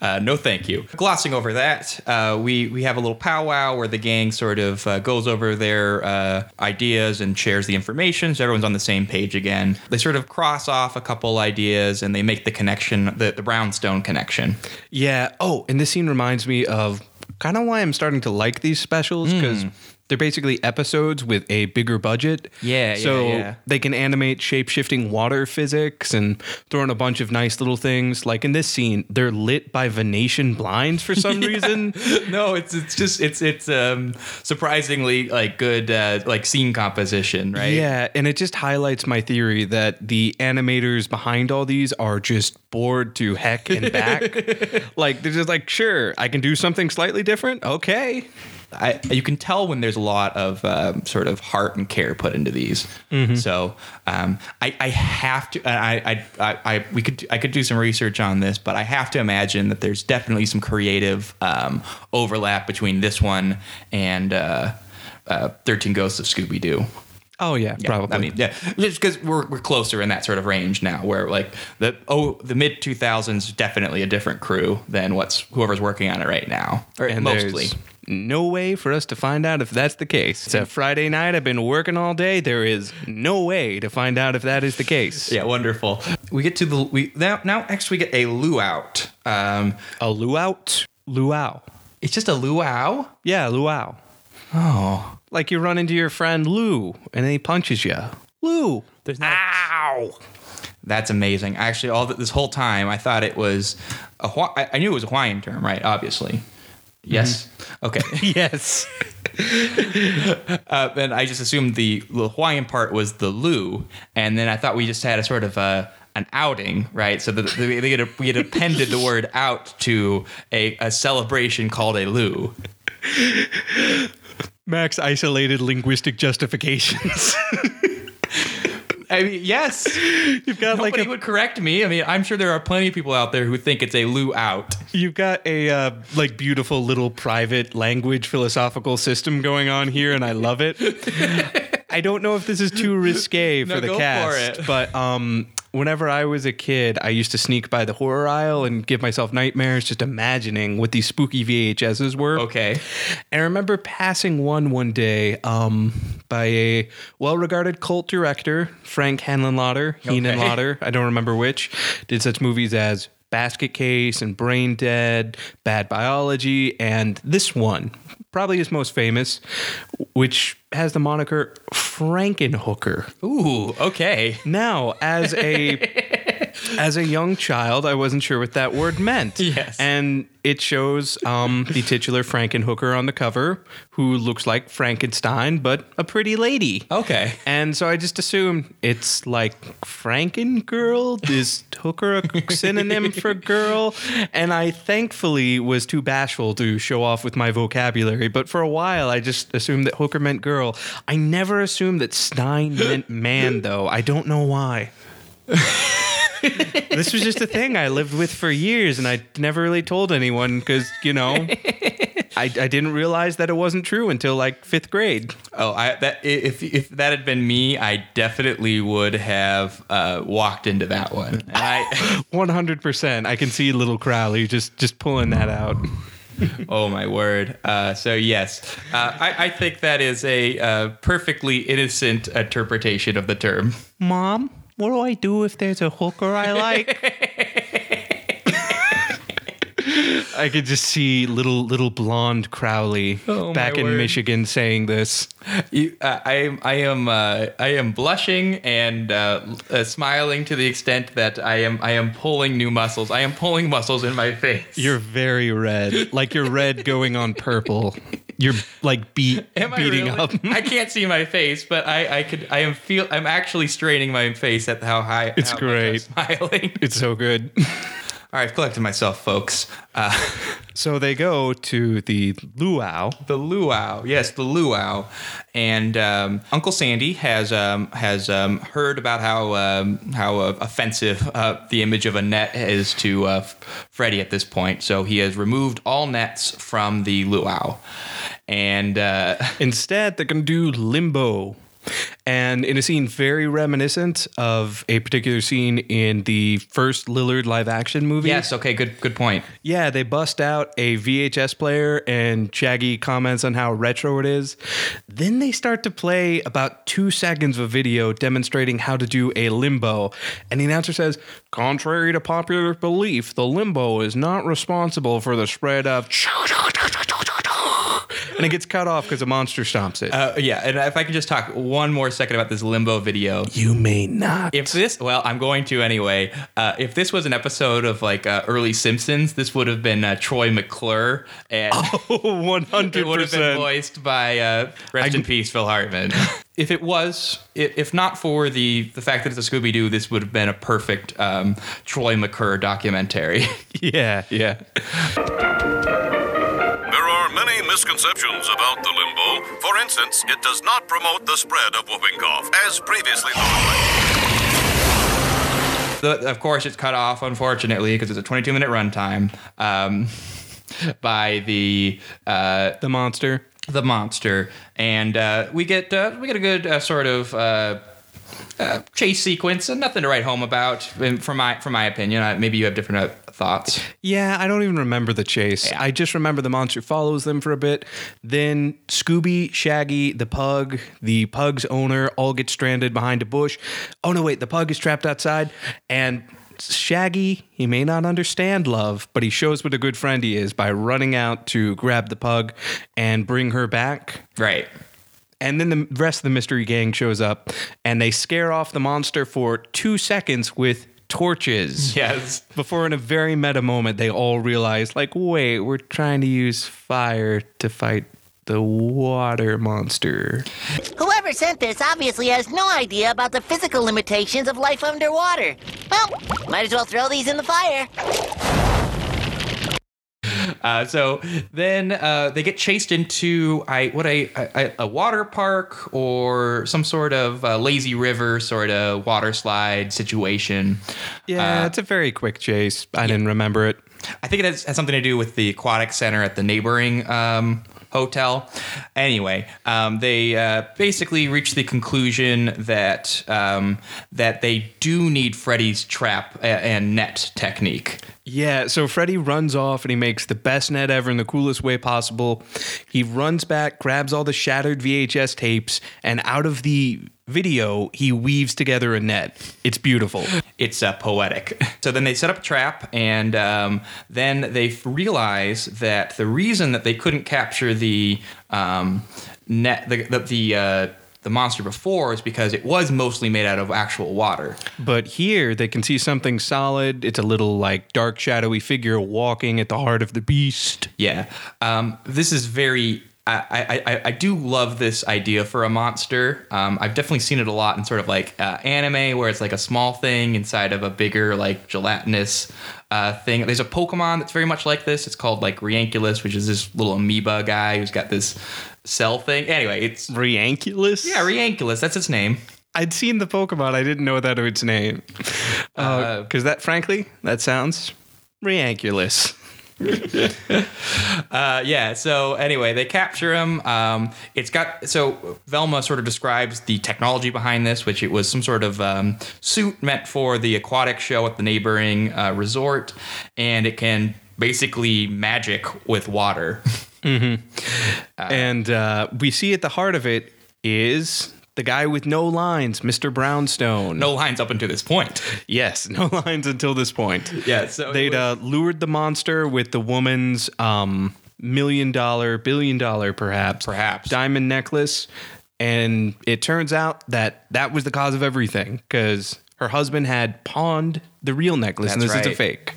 Uh, no, thank you. Glossing over that, uh, we we have a little powwow where the gang sort of uh, goes over their uh, ideas and shares the information, so everyone's on the same page again. They sort of cross off a couple ideas and they make the connection, the, the Brownstone connection.
Yeah. Oh, and this scene reminds me of kind of why I'm starting to like these specials because they're basically episodes with a bigger budget.
Yeah, yeah,
So
yeah.
they can animate shape shifting water physics and throw in a bunch of nice little things. Like in this scene, they're lit by Venetian blinds for some reason.
no, it's it's just it's it's um, surprisingly like good uh, like scene composition, right?
Yeah, and it just highlights my theory that the animators behind all these are just bored to heck and back. like they're just like, sure, I can do something slightly different. Okay.
I, you can tell when there's a lot of um, sort of heart and care put into these.
Mhm.
So um, I, I have to. I, I, I, we could. I could do some research on this, but I have to imagine that there's definitely some creative um, overlap between this one and uh, uh, Thirteen Ghosts of Scooby Doo.
Oh yeah, probably.
I mean, yeah, just because we're we're closer in that sort of range now, where like the oh the mid two thousands definitely a different crew than what's whoever's working on it right now, or
and
mostly.
there's no way for us to find out if that's the case. It's a Friday night. I've been working all day. There is no way to find out if that is the case.
Yeah, wonderful. We get to the we now now next we get a luau. Out. Um,
a luau, out? luau.
It's just a luau.
Yeah, luau.
Oh,
like you run into your friend Lou and then he punches you. Lou.
There's not. Ow. That's amazing. Actually, all th- this whole time I thought it was a. I knew it was a Hawaiian term, right? Obviously. Yes. Okay.
yes.
uh, and I just assumed the, the Hawaiian part was the lu, and then I thought we just had a sort of a an outing, right? So they had, we had appended the word out to a, a celebration called a lu.
Max isolated linguistic justifications.
I mean, yes,
you've got
Nobody
like a,
would correct me. I mean, I'm sure there are plenty of people out there who think it's a loo out.
You've got a uh, like beautiful little private language philosophical system going on here, and I love it. I don't know if this is too risque for
No,
the
for
cast,
it.
but um, whenever I was a kid, I used to sneak by the horror aisle and give myself nightmares just imagining what these spooky VHSs were.
Okay.
And I remember passing one one day um, by a well-regarded cult director, Frank Henenlotter, Henenlotter, I don't remember which, did such movies as Basket Case and Brain Dead, Bad Biology, and this one, probably his most famous, which has the moniker Frankenhooker.
Ooh, okay.
Now, as a as a young child, I wasn't sure what that word meant.
Yes.
And it shows um, the titular Frankenhooker on the cover, who looks like Frankenstein, but a pretty lady.
Okay.
And so I just assumed it's like Frankengirl. Is hooker a synonym for girl? And I thankfully was too bashful to show off with my vocabulary. But for a while, I just assumed that hooker meant girl. I never assumed that Stein meant man, though. I don't know why. this was just a thing I lived with for years, and I never really told anyone because, you know, I, I didn't realize that it wasn't true until like fifth grade.
Oh, I that if if that had been me, I definitely would have uh, walked into that one. And I,
One hundred percent. I can see little Crowley just just pulling that out.
oh my word! Uh, so yes, uh, I, I think that is a uh, perfectly innocent interpretation of the term.
Mom, what do I do if there's a hooker I like? I could just see little little blonde Crowley
Oh,
back in
word.
Michigan saying this.
You, uh, I am, I am, uh, I am blushing and uh, uh, smiling to the extent that I am, I am pulling new muscles. I am pulling muscles in my face.
You're very red, like you're red going on purple. You're like beat beating
really?
up.
I can't see my face, but I, I could, I am feel, I'm actually straining my face at how high.
It's
how
great.
Smiling.
It's so good.
All right, I've collected myself, folks. Uh,
So they go to the luau.
the luau, yes, the luau, and um, Uncle Sandy has um, has um, heard about how um, how uh, offensive uh, the image of a net is to uh, Freddy at this point. So he has removed all nets from the luau, and uh,
Instead, they're going to do limbo. And in a scene very reminiscent of a particular scene in the first Lillard live action movie.
yes, okay, good good point.
Yeah, they bust out a VHS player and Shaggy comments on how retro it is. Then they start to play about two seconds of video demonstrating how to do a limbo. And the announcer says, contrary to popular belief, the limbo is not responsible for the spread of. And it gets cut off because a monster stomps it.
Uh, yeah, and if I could just talk one more second about this limbo video.
you may not.
If this, well, I'm going to anyway. Uh, if this was an episode of like uh, early Simpsons, this would have been uh, Troy McClure, and
Oh, 100%.
it would have been voiced by uh, rest in peace, Phil Hartman. if it was, i- if not for the the fact that it's a Scooby Doo, this would have been a perfect um, Troy McClure documentary.
yeah, yeah.
There are many misconceptions about the limbo. For instance, it does not promote the spread of whooping cough, as previously thought.
of course, it's cut off, unfortunately, because it's a 22 minute runtime um, by the uh,
The monster.
the monster, and uh, we get uh, we get a good uh, sort of. Uh, uh, chase sequence and nothing to write home about, from my from my opinion. Uh, maybe you have different uh, thoughts.
Yeah, I don't even remember the chase. I just remember the monster follows them for a bit. Then Scooby, Shaggy, the pug, the pug's owner all get stranded behind a bush. Oh no, wait, the pug is trapped outside and Shaggy, he may not understand love, but he shows what a good friend he is by running out to grab the pug and bring her back.
Right.
And then the rest of the mystery gang shows up and they scare off the monster for two seconds with torches.
Yes.
Before, in a very meta moment, they all realize, like, wait, we're trying to use fire to fight the water monster.
Whoever sent this obviously has no idea about the physical limitations of life underwater. Well, might as well throw these in the fire.
Uh, so then uh, they get chased into I what a, a a water park or some sort of uh, lazy river sort of water slide situation.
Yeah,
Uh,
it's a very quick chase. I didn't remember it.
I think it has, has something to do with the aquatic center at the neighboring um, hotel. Anyway, um, they uh, basically reach the conclusion that um, that they do need Freddy's trap and net technique.
Yeah, so Freddy runs off and he makes the best net ever in the coolest way possible. He runs back, grabs all the shattered VHS tapes, and out of the video, he weaves together a net. It's beautiful.
It's uh, poetic. So then they set up a trap, and um, then they f- realize that the reason that they couldn't capture the um, net, the the the, uh, the monster before, is because it was mostly made out of actual water.
But here they can see something solid. It's a little like dark, shadowy figure walking at the heart of the beast.
Yeah, um, this is very. I, I, I- I do love this idea for a monster. Um, I've definitely seen it a lot in sort of like uh, anime, where it's like a small thing inside of a bigger, like gelatinous uh, thing. There's a Pokemon that's very much like this. It's called like Reuniclus, which is this little amoeba guy who's got this cell thing. Anyway, it's
Reuniclus.
Yeah, Reuniclus. That's its name.
I'd seen the Pokemon. I didn't know that of its name. Because that, frankly, that sounds Reuniclus.
uh, yeah. So anyway, they capture him. Um, it's got so Velma sort of describes the technology behind this, which it was some sort of um, suit meant for the aquatic show at the neighboring uh, resort, and it can basically magic with water.
Mm-hmm. and uh, we see at the heart of it is the guy with no lines, Mr. Brownstone.
No lines up until this point.
Yes, no lines until this point.
Yeah, so
they'd uh, lured the monster with the woman's um, million dollar, billion dollar, perhaps,
perhaps
diamond necklace, and it turns out that that was the cause of everything because her husband had pawned the real necklace, and
That's
this is a fake.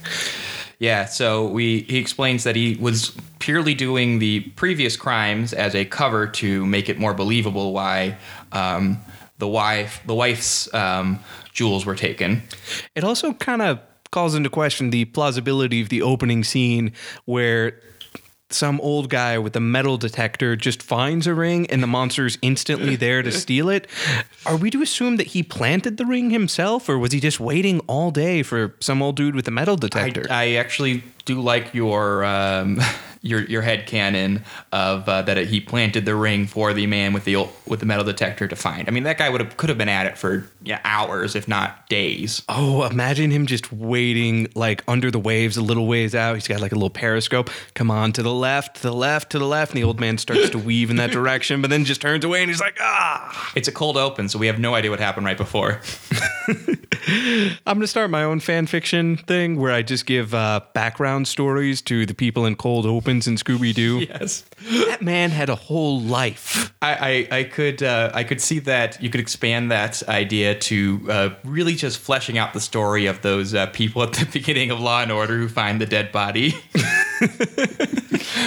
Yeah, so we he explains that he was purely doing the previous crimes as a cover to make it more believable why um, the wife the wife's um, jewels were taken.
It also kind of calls into question the plausibility of the opening scene where some old guy with a metal detector just finds a ring and the monster's instantly there to steal it. Are we to assume that he planted the ring himself or was he just waiting all day for some old dude with a metal detector?
I actually do like your um, your your head canon of uh, that he planted the ring for the man with the old, with the metal detector to find. I mean, that guy would have could have been at it for yeah, hours, if not days.
Oh, imagine him just waiting like under the waves a little ways out. He's got like a little periscope. Come on to the left, to the left, to the left. And the old man starts to weave in that direction, but then just turns away and he's like, ah.
It's a cold open, so we have no idea what happened right before.
I'm going to start my own fan fiction thing where I just give uh, background stories to the people in cold opens in Scooby Doo.
Yes.
That man had a whole life.
I, I, I could uh, I could see that you could expand that idea to uh, really just fleshing out the story of those uh, people at the beginning of Law and Order who find the dead body.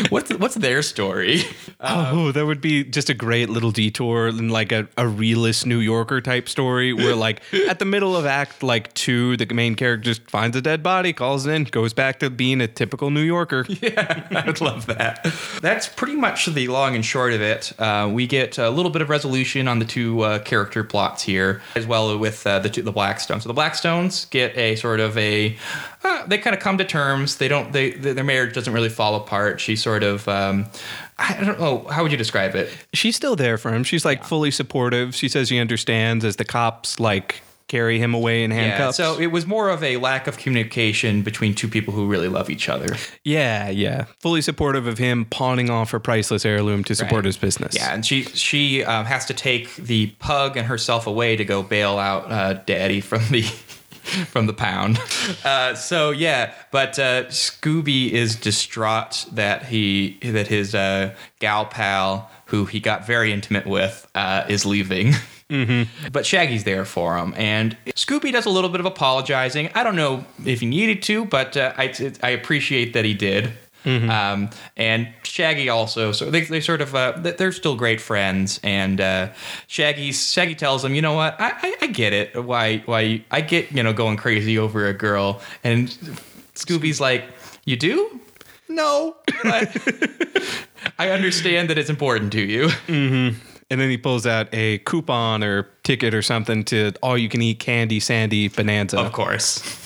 what's what's their story?
oh, that would be just a great little detour in like a, a realist New Yorker type story where like at the middle of act like two, the main character just finds a dead body, calls in, goes back to being a typical New Yorker.
Yeah, I would love that. That's pretty much the long and short of it. Uh, we get a little bit of resolution on the two uh, character plots here, as well with uh, the two, the Blackstones. So the Blackstones get a sort of a uh, they kind of come to terms. They don't they their marriage doesn't really fall apart. She sort of um, I don't know how would you describe it.
She's still there for him. She's like fully supportive. She says she understands as the cops like carry him away in handcuffs.
Yeah, so it was more of a lack of communication between two people who really love each other.
Yeah, yeah. Fully supportive of him pawning off her priceless heirloom to support
Right.
his business.
Yeah, and she she um, has to take the pug and herself away to go bail out uh, Daddy from the from the pound. Uh, so yeah, but uh, Scooby is distraught that he that his uh, gal pal, who he got very intimate with, uh, is leaving.
Mm-hmm.
But Shaggy's there for him, and Scooby does a little bit of apologizing. I don't know if he needed to, but uh, I I appreciate that he did.
Mm-hmm.
Um, and Shaggy also, so they, they sort of uh, they- they're still great friends. And uh, Shaggy Shaggy tells him, you know what, I, I, I get it. Why why I get you know going crazy over a girl. And Scooby's like, you do? No, but I understand that it's important to you.
Mm-hmm. And then he pulls out a coupon or ticket or something to all you can eat candy sandy bonanza.
Of course.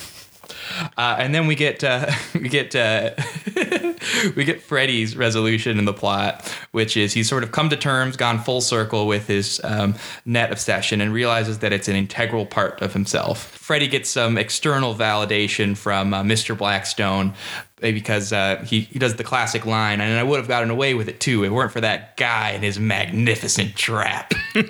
Uh, and then we get uh, we get uh, we get Freddy's resolution in the plot, which is he's sort of come to terms, gone full circle with his um, net obsession, and realizes that it's an integral part of himself. Freddy gets some external validation from uh, Mr. Blackstone because uh, he he does the classic line, and I would have gotten away with it too if it weren't for that guy and his magnificent trap.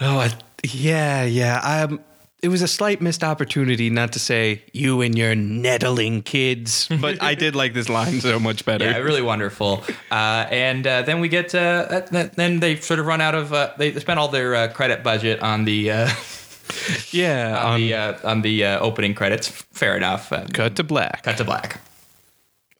Oh, I, yeah, yeah. Um, it was a slight missed opportunity not to say you and your nettling kids, but I did like this line so much better.
Yeah, really wonderful. Uh, and uh, then we get uh, then they sort of run out of uh, they spent all their uh, credit budget on the uh,
yeah
on, the uh, on the uh, opening credits. Fair enough. Uh,
Cut to black.
cut to black.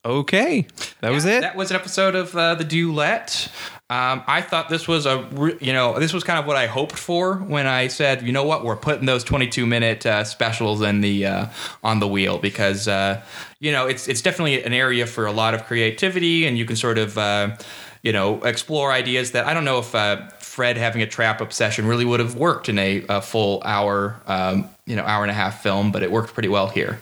Okay, that was it.
That was an episode of uh, the Doolette. Um, I thought this was a, re- you know, this was kind of what I hoped for when I said, you know what, we're putting those 22 minute uh, specials in the uh, on the wheel because, uh, you know, it's it's definitely an area for a lot of creativity, and you can sort of, uh, you know, explore ideas that I don't know if uh, Fred having a trap obsession really would have worked in a, a full hour, um, you know, hour and a half film, but it worked pretty well here.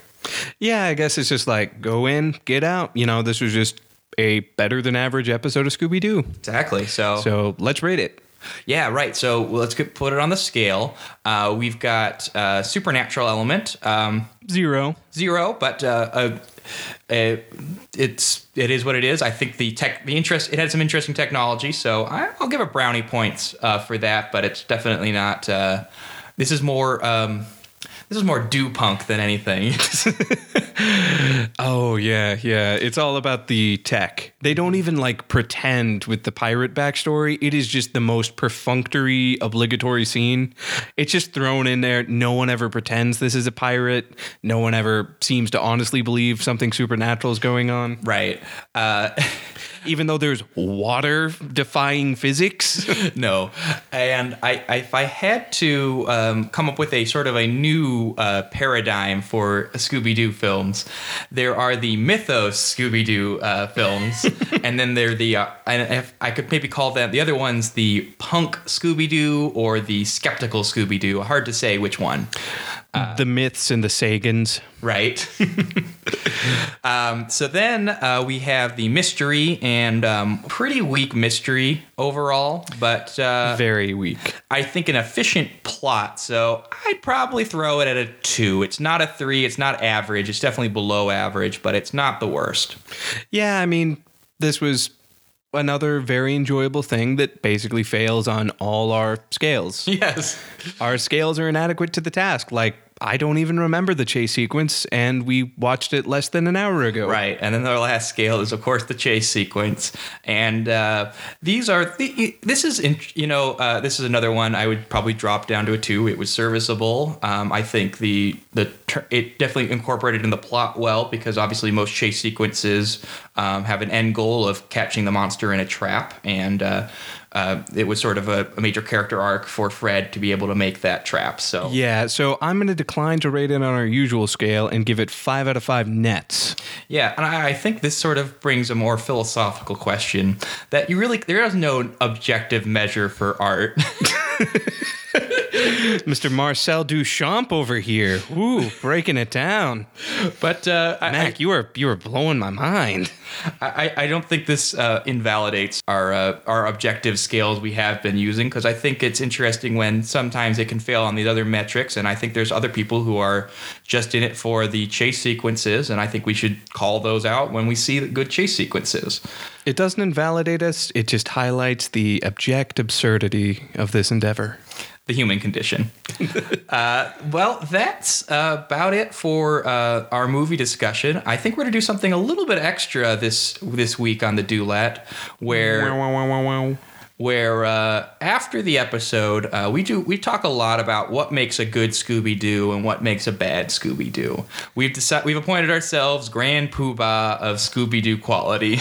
Yeah, I guess it's just like go in, get out. You know, this was just a better than average episode of Scooby Doo.
Exactly. So
So let's rate it.
Yeah, right. So let's get, put it on the scale. Uh, we've got uh, supernatural element, um,
Zero.
zero, but uh, a, uh, it's it is what it is. I think the tech, the interest, it had some interesting technology, so I, I'll give it brownie points uh, for that. But it's definitely not. Uh, this is more. Um, this is more do punk than anything.
Oh yeah, yeah. It's all about the tech. They don't even like pretend with the pirate backstory. It is just the most perfunctory, obligatory scene. It's just thrown in there. No one ever pretends this is a pirate. No one ever seems to honestly believe something supernatural is going on.
Right. Uh,
even though there's water defying physics.
no. And I, I, if I had to um, come up with a sort of a new uh, paradigm for Scooby Doo films, there are the mythos Scooby Doo uh, films, and then there are the uh, and if I could maybe call them the other ones the punk Scooby Doo or the skeptical Scooby Doo. Hard to say which one.
The myths and the Sagans.
Right. um, so then uh, we have the mystery and um, pretty weak mystery overall, but uh,
very weak.
I think an efficient plot. So I'd probably throw it at a two. It's not a three. It's not average. It's definitely below average, but it's not the worst.
Yeah, I mean, this was another very enjoyable thing that basically fails on all our scales.
Yes.
Our scales are inadequate to the task. Like, I don't even remember the chase sequence, and we watched it less than an hour ago.
Right, and then the last scale is, of course, the chase sequence, and uh, these are this is in, you know uh, this is another one I would probably drop down to a two. It was serviceable. Um, I think the the it definitely incorporated in the plot well because obviously most chase sequences um, have an end goal of catching the monster in a trap, and uh, uh, it was sort of a, a, major character arc for Fred to be able to make that trap. So
yeah, so I'm going to decline to rate it on our usual scale and give it five out of five nets.
Yeah, and I, I think this sort of brings a more philosophical question that you really there is no objective measure for art.
Mr. Marcel Duchamp over here. Ooh, breaking it down.
But uh,
Mac,
I,
you are you are blowing my mind.
I, I don't think this uh, invalidates our uh, our objective scales we have been using because I think it's interesting when sometimes it can fail on these other metrics, and I think there's other people who are just in it for the chase sequences, and I think we should call those out when we see good chase sequences.
It doesn't invalidate us; it just highlights the abject absurdity of this endeavor
the human condition. uh, well, that's uh, about it for uh, our movie discussion. I think we're gonna do something a little bit extra this this week on the Doolette, where.
Wow, wow, wow
where uh, after the episode uh, we do we talk a lot about what makes a good Scooby Doo and what makes a bad Scooby Doo. We've decided we've appointed ourselves Grand Poobah of Scooby Doo quality,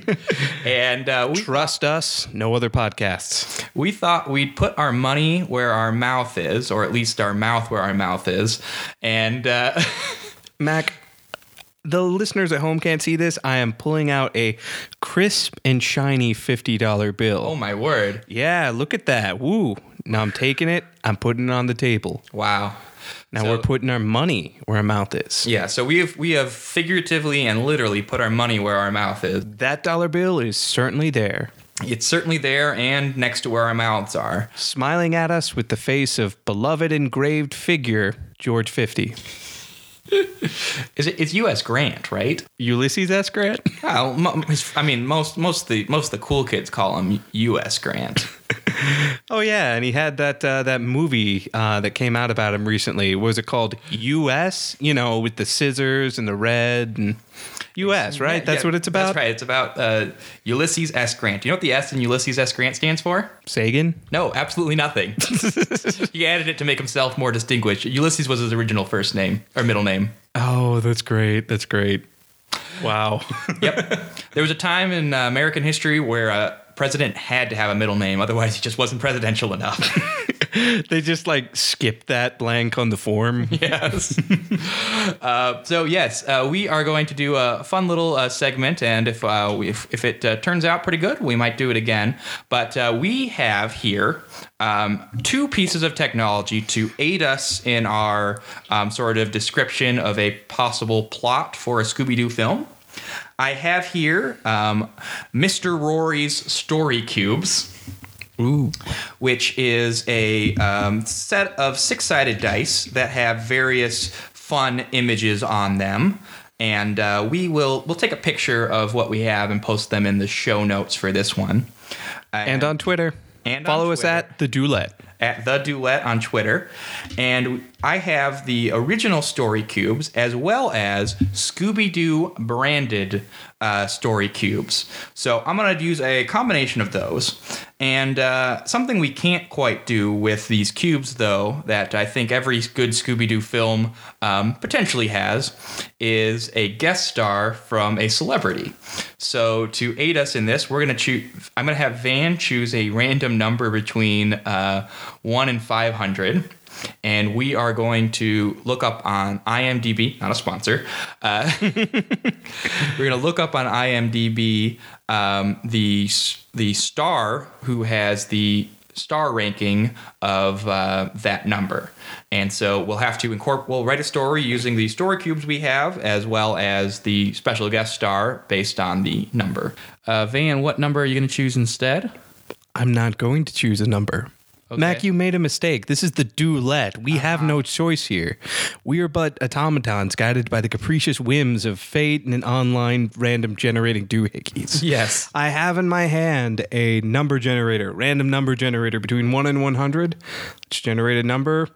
and uh, we,
trust us, no other podcasts.
We thought we'd put our money where our mouth is, or at least our mouth where our mouth is, and uh,
Mac the listeners at home can't see this. I am pulling out a crisp and shiny $50 bill.
Oh, my word.
Yeah, look at that. Woo. Now I'm taking it, I'm putting it on the table.
Wow.
Now so, we're putting our money where our mouth is.
Yeah, so we have we have figuratively and literally put our money where our mouth is.
That dollar bill is certainly there.
It's certainly there and next to where our mouths are.
Smiling at us with the face of beloved engraved figure George 50.
Is it? It's U.S. Grant, right?
Ulysses S. Grant.
I mean, most most of the most of the cool kids call him U.S. Grant.
oh yeah, and he had that uh, that movie uh, that came out about him recently. What was it called? U.S. You know, with the scissors and the red and U.S. Right? Yeah, that's yeah, what it's about.
That's right. It's about uh, Ulysses S. Grant. You know what the S in Ulysses S. Grant stands for?
Sagan.
No, absolutely nothing. he added it to make himself more distinguished. Ulysses was his original first name or middle name.
Oh, that's great. That's great. Wow.
yep. There was a time in uh, American history where a president had to have a middle name, otherwise he just wasn't presidential enough.
they just like skip that blank on the form.
Yes. uh, so yes, uh, we are going to do a fun little uh, segment, and if uh, we, if, if it uh, turns out pretty good, we might do it again. But uh, we have here um, two pieces of technology to aid us in our um, sort of description of a possible plot for a Scooby Doo film. I have here um, Mr. Rory's Story Cubes.
Ooh.
Which is a um, set of six sided dice that have various fun images on them. and uh, we will we'll take a picture of what we have and post them in the show notes for this one.
and on Twitter.
And on
follow us
Twitter.
at the Doolette.
at the Doolette on Twitter, and I have the original story cubes as well as Scooby Doo branded uh, story cubes. So I'm gonna use a combination of those, and uh, something we can't quite do with these cubes though that I think every good Scooby Doo film um, potentially has is a guest star from a celebrity. So to aid us in this, we're gonna choose. I'm gonna have Van choose a random number between uh, one and five hundred. And we are going to look up on IMDb, not a sponsor. Uh, we're going to look up on IMDb um, the the star who has the star ranking of uh, that number. And so we'll have to incorporate, we'll write a story using the story cubes we have, as well as the special guest star based on the number. Uh, Van, what number are you going to choose instead?
I'm not going to choose a number. Mac, you made a mistake. This is the Doolette. We have uh-huh. no choice here. We are but automatons guided by the capricious whims of fate and an online random generating doohickeys.
Yes.
I have in my hand a number generator, random number generator between 1 and 100. Let's generate a number.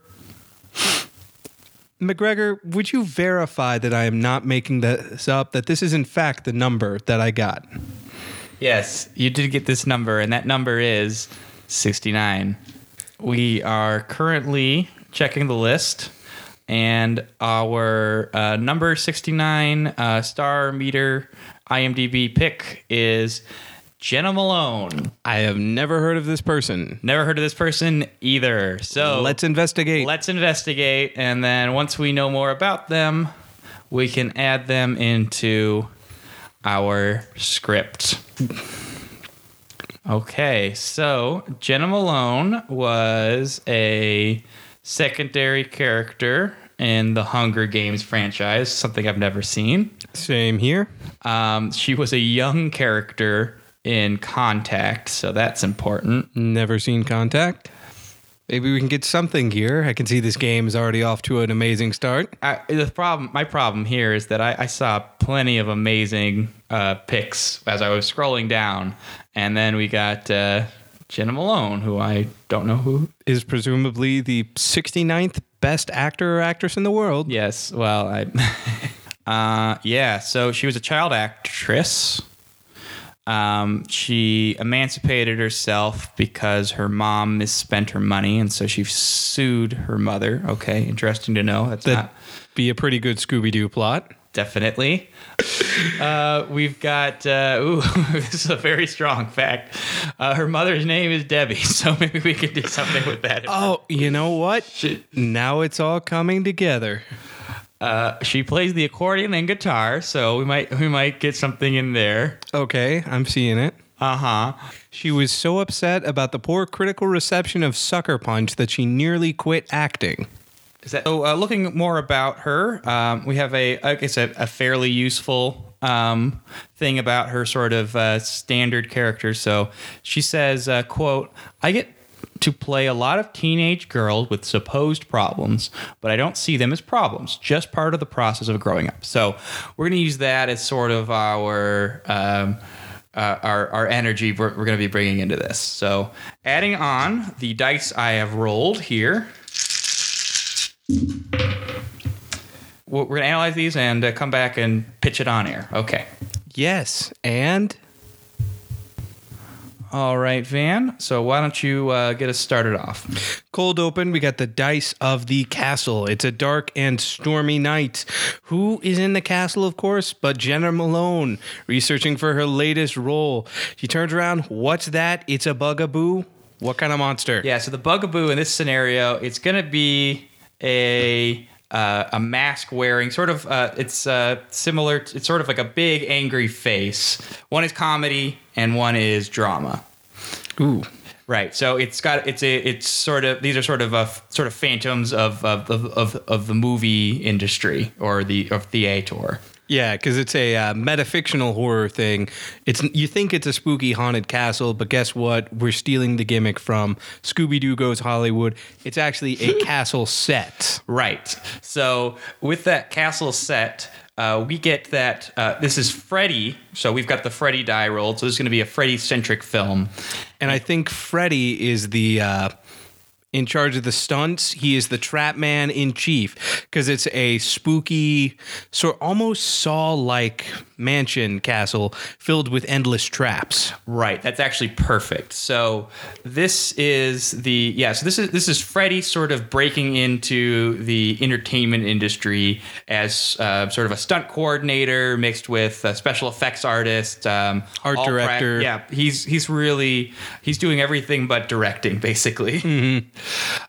McGregor, would you verify that I am not making this up, that this is in fact the number that I got?
Yes, you did get this number, and that number is 69. We are currently checking the list, and our uh, number 69 uh, star meter IMDb pick is Jena Malone.
I have never heard of this person.
Never heard of this person either. So
Let's investigate.
Let's investigate, and then once we know more about them, we can add them into our script. Okay, so Jena Malone was a secondary character in the Hunger Games franchise, something I've never seen.
Same here.
Um, she was a young character in Contact, so that's important.
Never seen Contact. Maybe we can get something here. I can see this game is already off to an amazing start.
I, the problem, my problem here is that I, I saw plenty of amazing uh, picks as I was scrolling down, and then we got uh, Jena Malone, who I don't know who.
Is presumably the 69th best actor or actress in the world.
Yes, well, I, uh, yeah. So she was a child actress. Um, she emancipated herself because her mom misspent her money, and so she sued her mother. Okay, interesting to know. That's
That'd
not
be a pretty good Scooby Doo plot.
definitely. uh, we've got. Uh, ooh, this is a very strong fact. Uh, her mother's name is Debbie, so maybe we could do something with that.
Oh, you know what? Now it's all coming together.
Uh, she plays the accordion and guitar, so we might we might get something in there.
Okay, I'm seeing it.
Uh huh.
She was so upset about the poor critical reception of Sucker Punch that she nearly quit acting.
Is that so? Uh, looking more about her, um, we have a like I said, a fairly useful um, thing about her sort of uh, standard character. So she says, uh, "quote I get." To play a lot of teenage girls with supposed problems, but I don't see them as problems, just part of the process of growing up. So, we're going to use that as sort of our um, uh, our, our energy we're, we're going to be bringing into this. So, adding on the dice I have rolled here, we're going to analyze these and uh, come back and pitch it on air. Okay.
Yes, and
All right, Van. So, why don't you uh, get us started off?
Cold open, we got the dice of the castle. It's a dark and stormy night. Who is in the castle, of course, but Jena Malone, researching for her latest role. She turns around. What's that? It's a bugaboo. What kind of monster?
Yeah, so the bugaboo in this scenario, it's going to be a uh, a mask wearing sort of uh, it's uh, similar to, it's sort of like a big angry face. One is comedy and one is drama.
Ooh.
Right so it's got it's a it's sort of these are sort of a sort of phantoms of of, of, of, of the movie industry or the of theater
Yeah, because it's a uh, metafictional horror thing. It's you think it's a spooky haunted castle, but guess what? We're stealing the gimmick from Scooby Doo Goes Hollywood. It's actually a castle set.
Right. So with that castle set, uh, we get that uh, this is Freddy. So we've got the Freddy die rolled. So this is going to be a Freddy centric film.
And I think Freddy is the uh, in charge of the stunts. He is the trap man in chief because it's a spooky, sort almost Saw like mansion castle filled with endless traps.
Right. That's actually perfect. So this is the yeah. So this is this is Freddy sort of breaking into the entertainment industry as uh, sort of a stunt coordinator mixed with a special effects artist, um,
Art director.
yeah, he's he's really he's doing everything but directing basically.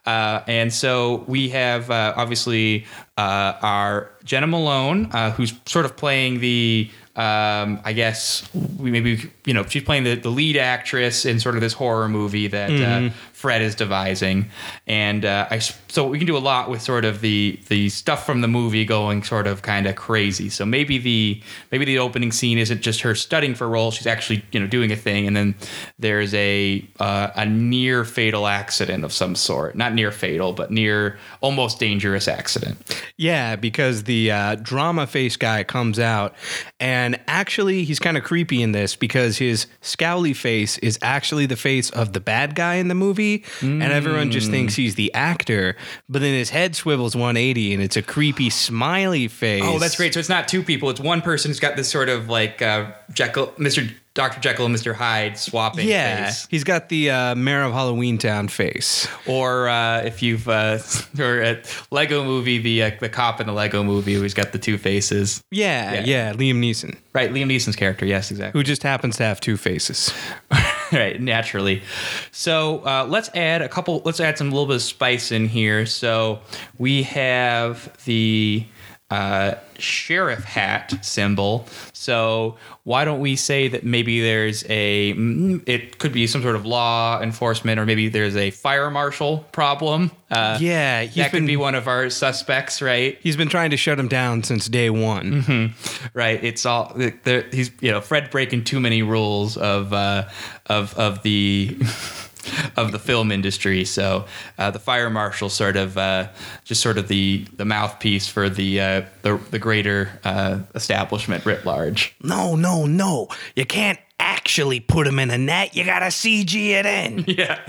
Uh, and so we have uh, obviously uh, our Jena Malone, uh, who's sort of playing the, um, I guess we maybe you know she's playing the, the lead actress in sort of this horror movie that
Mhm.
uh, Fred is devising, and uh, I so we can do a lot with sort of the the stuff from the movie going sort of kind of crazy. So maybe the maybe the opening scene isn't just her studying for a role; she's actually you know doing a thing, and then there's a uh, a near fatal accident of some sort, not near fatal, but near almost dangerous accident.
Yeah, because the uh, drama face guy comes out, and actually, he's kind of creepy in this because his scowly face is actually the face of the bad guy in the movie, and everyone just
Mm.
thinks he's the actor. But then his head swivels 180, and it's a creepy smiley face.
Oh, that's great. So it's not two people; it's one person who's got this sort of like uh, Jekyll, Mister Doctor Jekyll and Mister Hyde swapping
Yeah,
face.
he's got the uh, Mayor of Halloween Town face.
Or uh, if you've uh, or at Lego Movie, the uh, the cop in the Lego Movie who's got the two faces.
Yeah, yeah, Liam Neeson.
Right, Liam Neeson's character. Yes, exactly.
Who just happens to have two faces.
right, naturally. So uh, let's add a couple. Let's add some little bit of spice in here. So we have the uh, sheriff hat symbol. So why don't we say that maybe there's a mm, it could be some sort of law enforcement or maybe there's a fire marshal problem. Uh,
Yeah, he's
that could
been-
be one of our suspects, right?
He's been trying to shut him down since day one.
Mhm. Right. It's all. He's you know Fred breaking too many rules of uh, of of the. Of the film industry, so uh, the fire marshal sort of uh, just sort of the the mouthpiece for the uh, the, the greater uh, establishment writ large.
No, no, no. You can't actually put him in a net. You gotta CG it in.
yeah.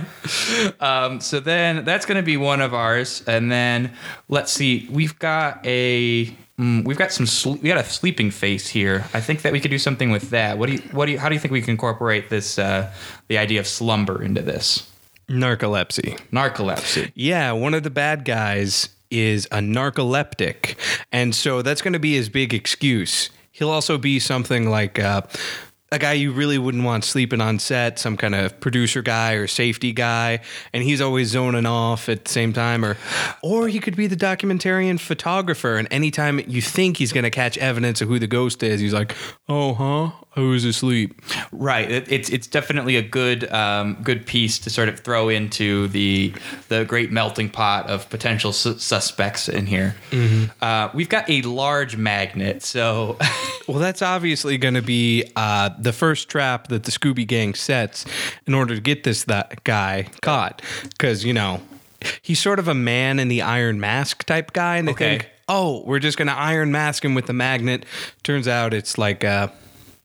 Um, so then that's going to be one of ours, and then let's see. We've got a mm, we've got some sl- we got a sleeping face here. I think that we could do something with that. What do you what do you how do you think we can incorporate this uh, the idea of slumber into this
Narcolepsy.
narcolepsy?
Yeah, one of the bad guys is a narcoleptic. And so that's going to be his big excuse. He'll also be something like uh, a guy you really wouldn't want sleeping on set, some kind of producer guy or safety guy, and he's always zoning off at the same time. Or, or he could be the documentarian photographer, and anytime you think he's going to catch evidence of who the ghost is, he's like, "Oh, huh? I was asleep."
Right. It, it's it's definitely a good um, good piece to sort of throw into the the great melting pot of potential su- suspects in here.
Mhm.
Uh, we've got a large magnet, so
Well, that's obviously going to be uh, the first trap that the Scooby Gang sets in order to get this that guy caught. Because you know he's sort of a man in the Iron Mask type guy, and they
Okay.
think, oh, we're just going to Iron Mask him with the magnet. Turns out it's like uh,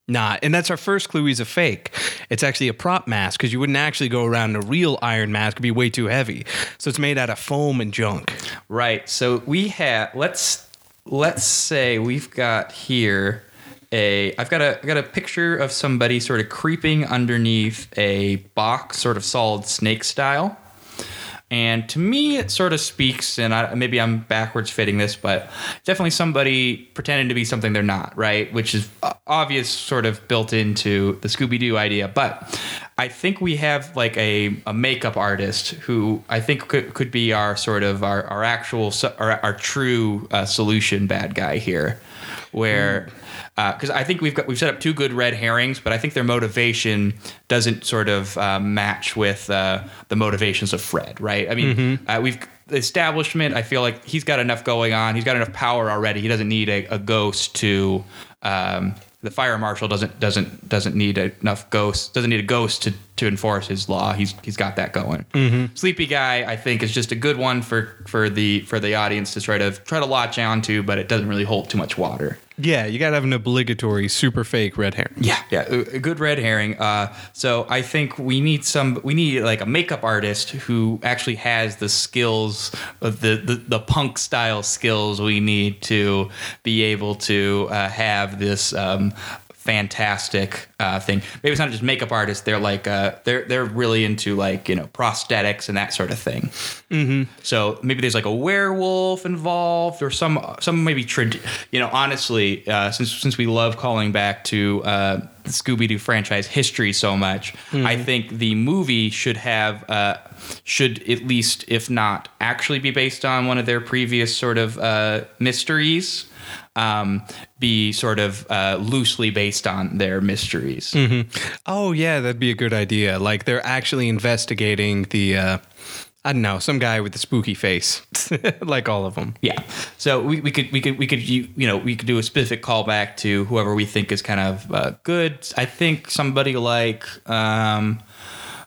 not, and that's our first clue. He's a fake. It's actually a prop mask because you wouldn't actually go around in a real Iron Mask; it'd be way too heavy. So it's made out of foam and junk.
Right. So we have let's let's say we've got here a I've got a I've got a picture of somebody sort of creeping underneath a box, sort of solid snake style. And to me, it sort of speaks, and I, maybe I'm backwards fitting this, but definitely somebody pretending to be something they're not, right? Which is obvious, sort of built into the Scooby Doo idea. But I think we have like a, a makeup artist who I think could, could be our sort of our, our actual, our, our true uh, solution bad guy here, where because I think we've got we've set up two good red herrings, but I think their motivation doesn't sort of uh, match with uh, the motivations of Fred, right? I mean, uh, we've the establishment. I feel like he's got enough going on. He's got enough power already. He doesn't need a, a ghost to. Um, the fire marshal doesn't doesn't doesn't need enough ghosts. Doesn't need a ghost to, to enforce his law. He's he's got that going.
Mhm.
Sleepy guy, I think, is just a good one for for the for the audience to try to try to latch on to, but it doesn't really hold too much water.
Yeah, you gotta have an obligatory super fake red herring.
Yeah, yeah, a a good red herring. Uh, so I think we need some. We need like a makeup artist who actually has the skills, of the the, the punk style skills we need to be able to uh, have this. Um, fantastic uh, thing maybe it's not just makeup artists they're like uh, they're they're really into like you know prosthetics and that sort of thing
Mm-hmm.
so maybe there's like a werewolf involved, or some some maybe trad- you know honestly, uh, since since we love calling back to uh, the Scooby Doo franchise history so much,
Mhm.
I think the movie should have uh, should at least if not actually be based on one of their previous sort of uh, mysteries. Um, be sort of uh, loosely based on their mysteries.
hmm Oh yeah, that'd be a good idea. Like they're actually investigating the. I don't know, some guy with a spooky face, like all of them.
Yeah. So we, we could we could we could you, you know we could do a specific callback to whoever we think is kind of uh, good. I think somebody like um,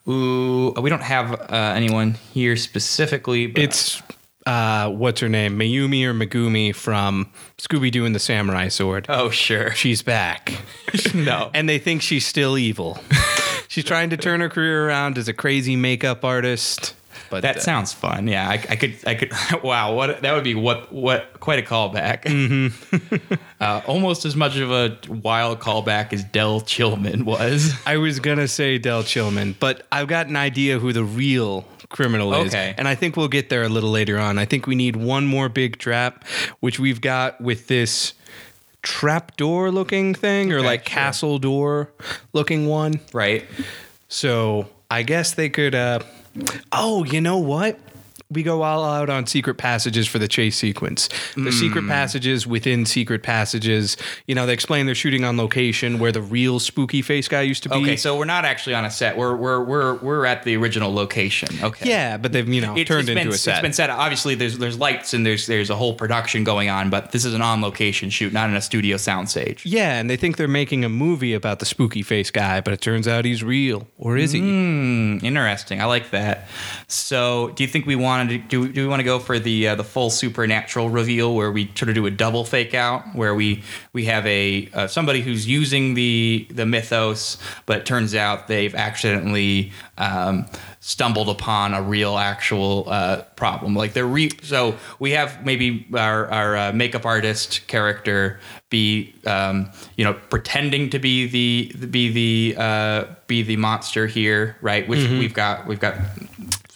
ooh, we don't have uh, anyone here specifically. But
It's uh, what's her name, Mayumi or Megumi from Scooby Doo and the Samurai Sword.
Oh sure,
she's back.
no,
and they think she's still evil. she's trying to turn her career around as a crazy makeup artist. But
that
uh,
sounds fun. Yeah, I, I could I could. Wow, what that would be what what quite a callback.
Mm-hmm.
uh, almost as much of a wild callback as Del Chillman was.
I was gonna say Del Chillman, but I've got an idea who the real criminal is.
Okay.
And I think we'll get there a little later on. I think we need one more big trap, which we've got with this trapdoor looking thing or like castle door looking one.
Right.
So I guess they could uh oh, you know what? We go all out on secret passages for the chase sequence. The secret
Mm.
passages within secret passages. You know, they explain they're shooting on location where the real spooky face guy used to be.
Okay, so we're not actually on a set. We're we're we're we're at the original location. Okay.
Yeah, but they've you know
It's-
turned
it's
into
been,
a set.
It's been set. Obviously, there's there's lights and there's there's a whole production going on, but this is an on location shoot, not in a studio soundstage.
yeah, and they think they're making a movie about the spooky face guy, but it turns out he's real, or is he?
Hmm, interesting. I like that. So, do you think we wanted to do? Do we want to go for the uh, the full supernatural reveal, where we sort of do a double fake out, where we we have a uh, somebody who's using the the mythos, but it turns out they've accidentally um, stumbled upon a real actual uh, problem. Like they're re- so we have maybe our our uh, makeup artist character be um, you know pretending to be the be the uh, be the monster here, right? Which
Mhm.
we've got we've got.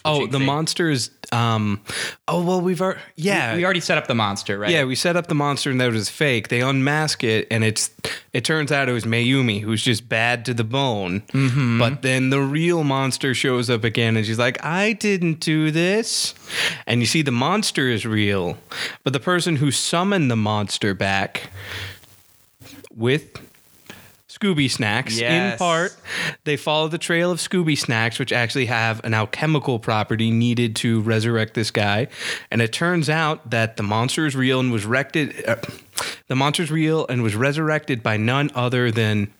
Oh, the monster is. Um, oh well, we've already yeah.
We, we already set up the monster, right?
Yeah, we set up the monster and that was fake. They unmask it, and it's it turns out it was Mayumi who's just bad to the bone.
Mhm.
But then the real monster shows up again, and she's like, "I didn't do this." And you see, the monster is real, but the person who summoned the monster back with Scooby Snacks in part. They follow the trail of Scooby Snacks, which actually have an alchemical property needed to resurrect this guy. And it turns out that the monster is real and was wrecked. Uh, the monster's real and was resurrected by none other than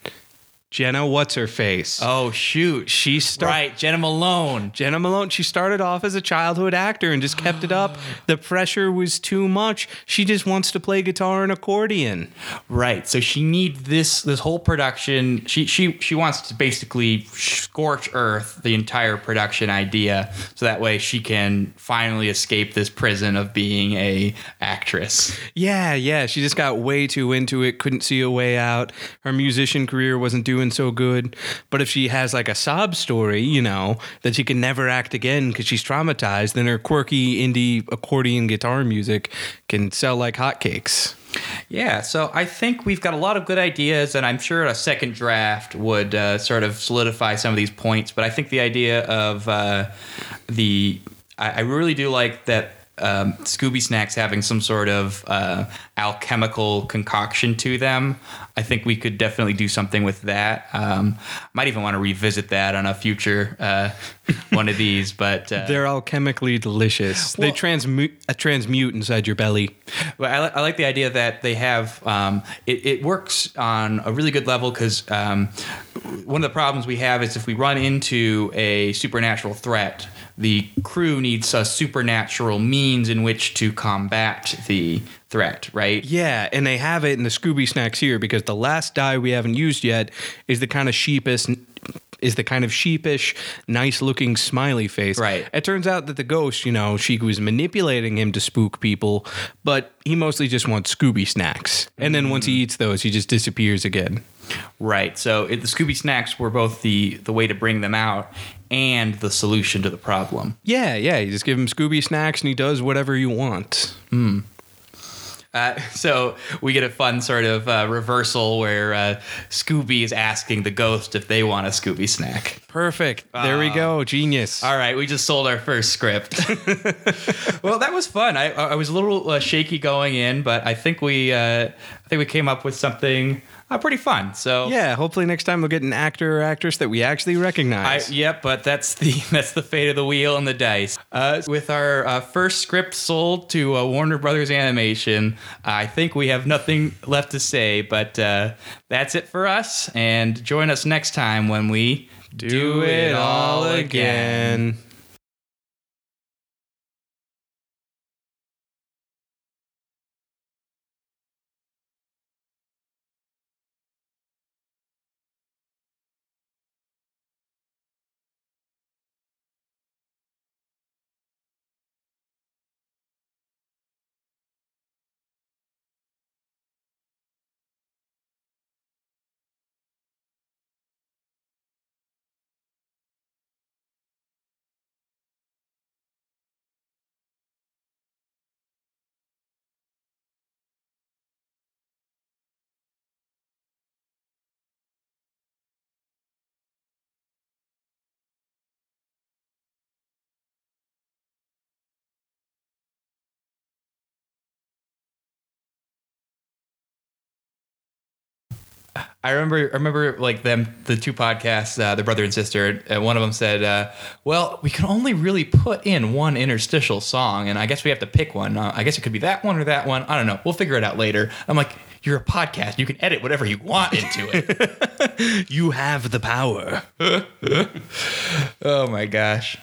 Jena. What's her face?
Oh shoot!
She started
right. Jena Malone.
Jena Malone. She started off as a childhood actor and just kept it up. The pressure was too much. She just wants to play guitar and accordion.
Right. So she needs this this whole production. She she she wants to basically scorch earth the entire production idea, so that way she can finally escape this prison of being a actress.
Yeah, yeah. She just got way too into it, couldn't see a way out. Her musician career wasn't doing so good. But if she has like a sob story, you know, that she can never act again because she's traumatized, then her quirky indie accordion guitar music can sell like hotcakes.
Yeah, so I think we've got a lot of good ideas, and I'm sure a second draft would uh, sort of solidify some of these points. But I think the idea of uh, the I, I really do like that um, Scooby Snacks having some sort of uh, alchemical concoction to them. I think we could definitely do something with that. Um, might even want to revisit that on a future uh, one of these, but uh,
They're alchemically delicious. they
Well-
transmute uh, transmute inside your belly.
Well, I, li- I like the idea that they have um, it, it works on a really good level because um, one of the problems we have is if we run into a supernatural threat, the crew needs a supernatural means in which to combat the threat, right?
Yeah, and they have it in the Scooby snacks here because the last die we haven't used yet is the kind of sheepish is the kind of sheepish, nice looking smiley face.
Right.
It turns out that the ghost, you know, she was manipulating him to spook people, but he mostly just wants Scooby snacks. And then once he eats those, he just disappears again.
Right. So it, the Scooby snacks were both the the way to bring them out and the solution to the problem.
Yeah, yeah. You just give him Scooby snacks and he does whatever you want.
Hmm. Uh, so we get a fun sort of uh, reversal where uh, Scooby is asking the ghost if they want a Scooby snack.
Perfect. There we go. Genius.
All right, we just sold our first script. well, that was fun. I, I was a little uh, shaky going in, but I think we uh, I think we came up with something uh, pretty fun. So
Yeah, hopefully next time we'll get an actor or actress that we actually
I,
recognize.
yep, but that's the that's the fate of the wheel and the dice. Uh, with our uh, first script sold to uh, Warner Brothers Animation, I think we have nothing left to say. But uh, that's it for us. And join us next time when we do, it all again. I remember, I remember like them, the two podcasts, uh, the brother and sister. And one of them said, uh, "Well, we can only really put in one interstitial song, and I guess we have to pick one. Uh, I guess it could be that one or that one. I don't know. We'll figure it out later." I'm like, "You're a podcast. You can edit whatever you want into it.
you have the power.
oh my gosh."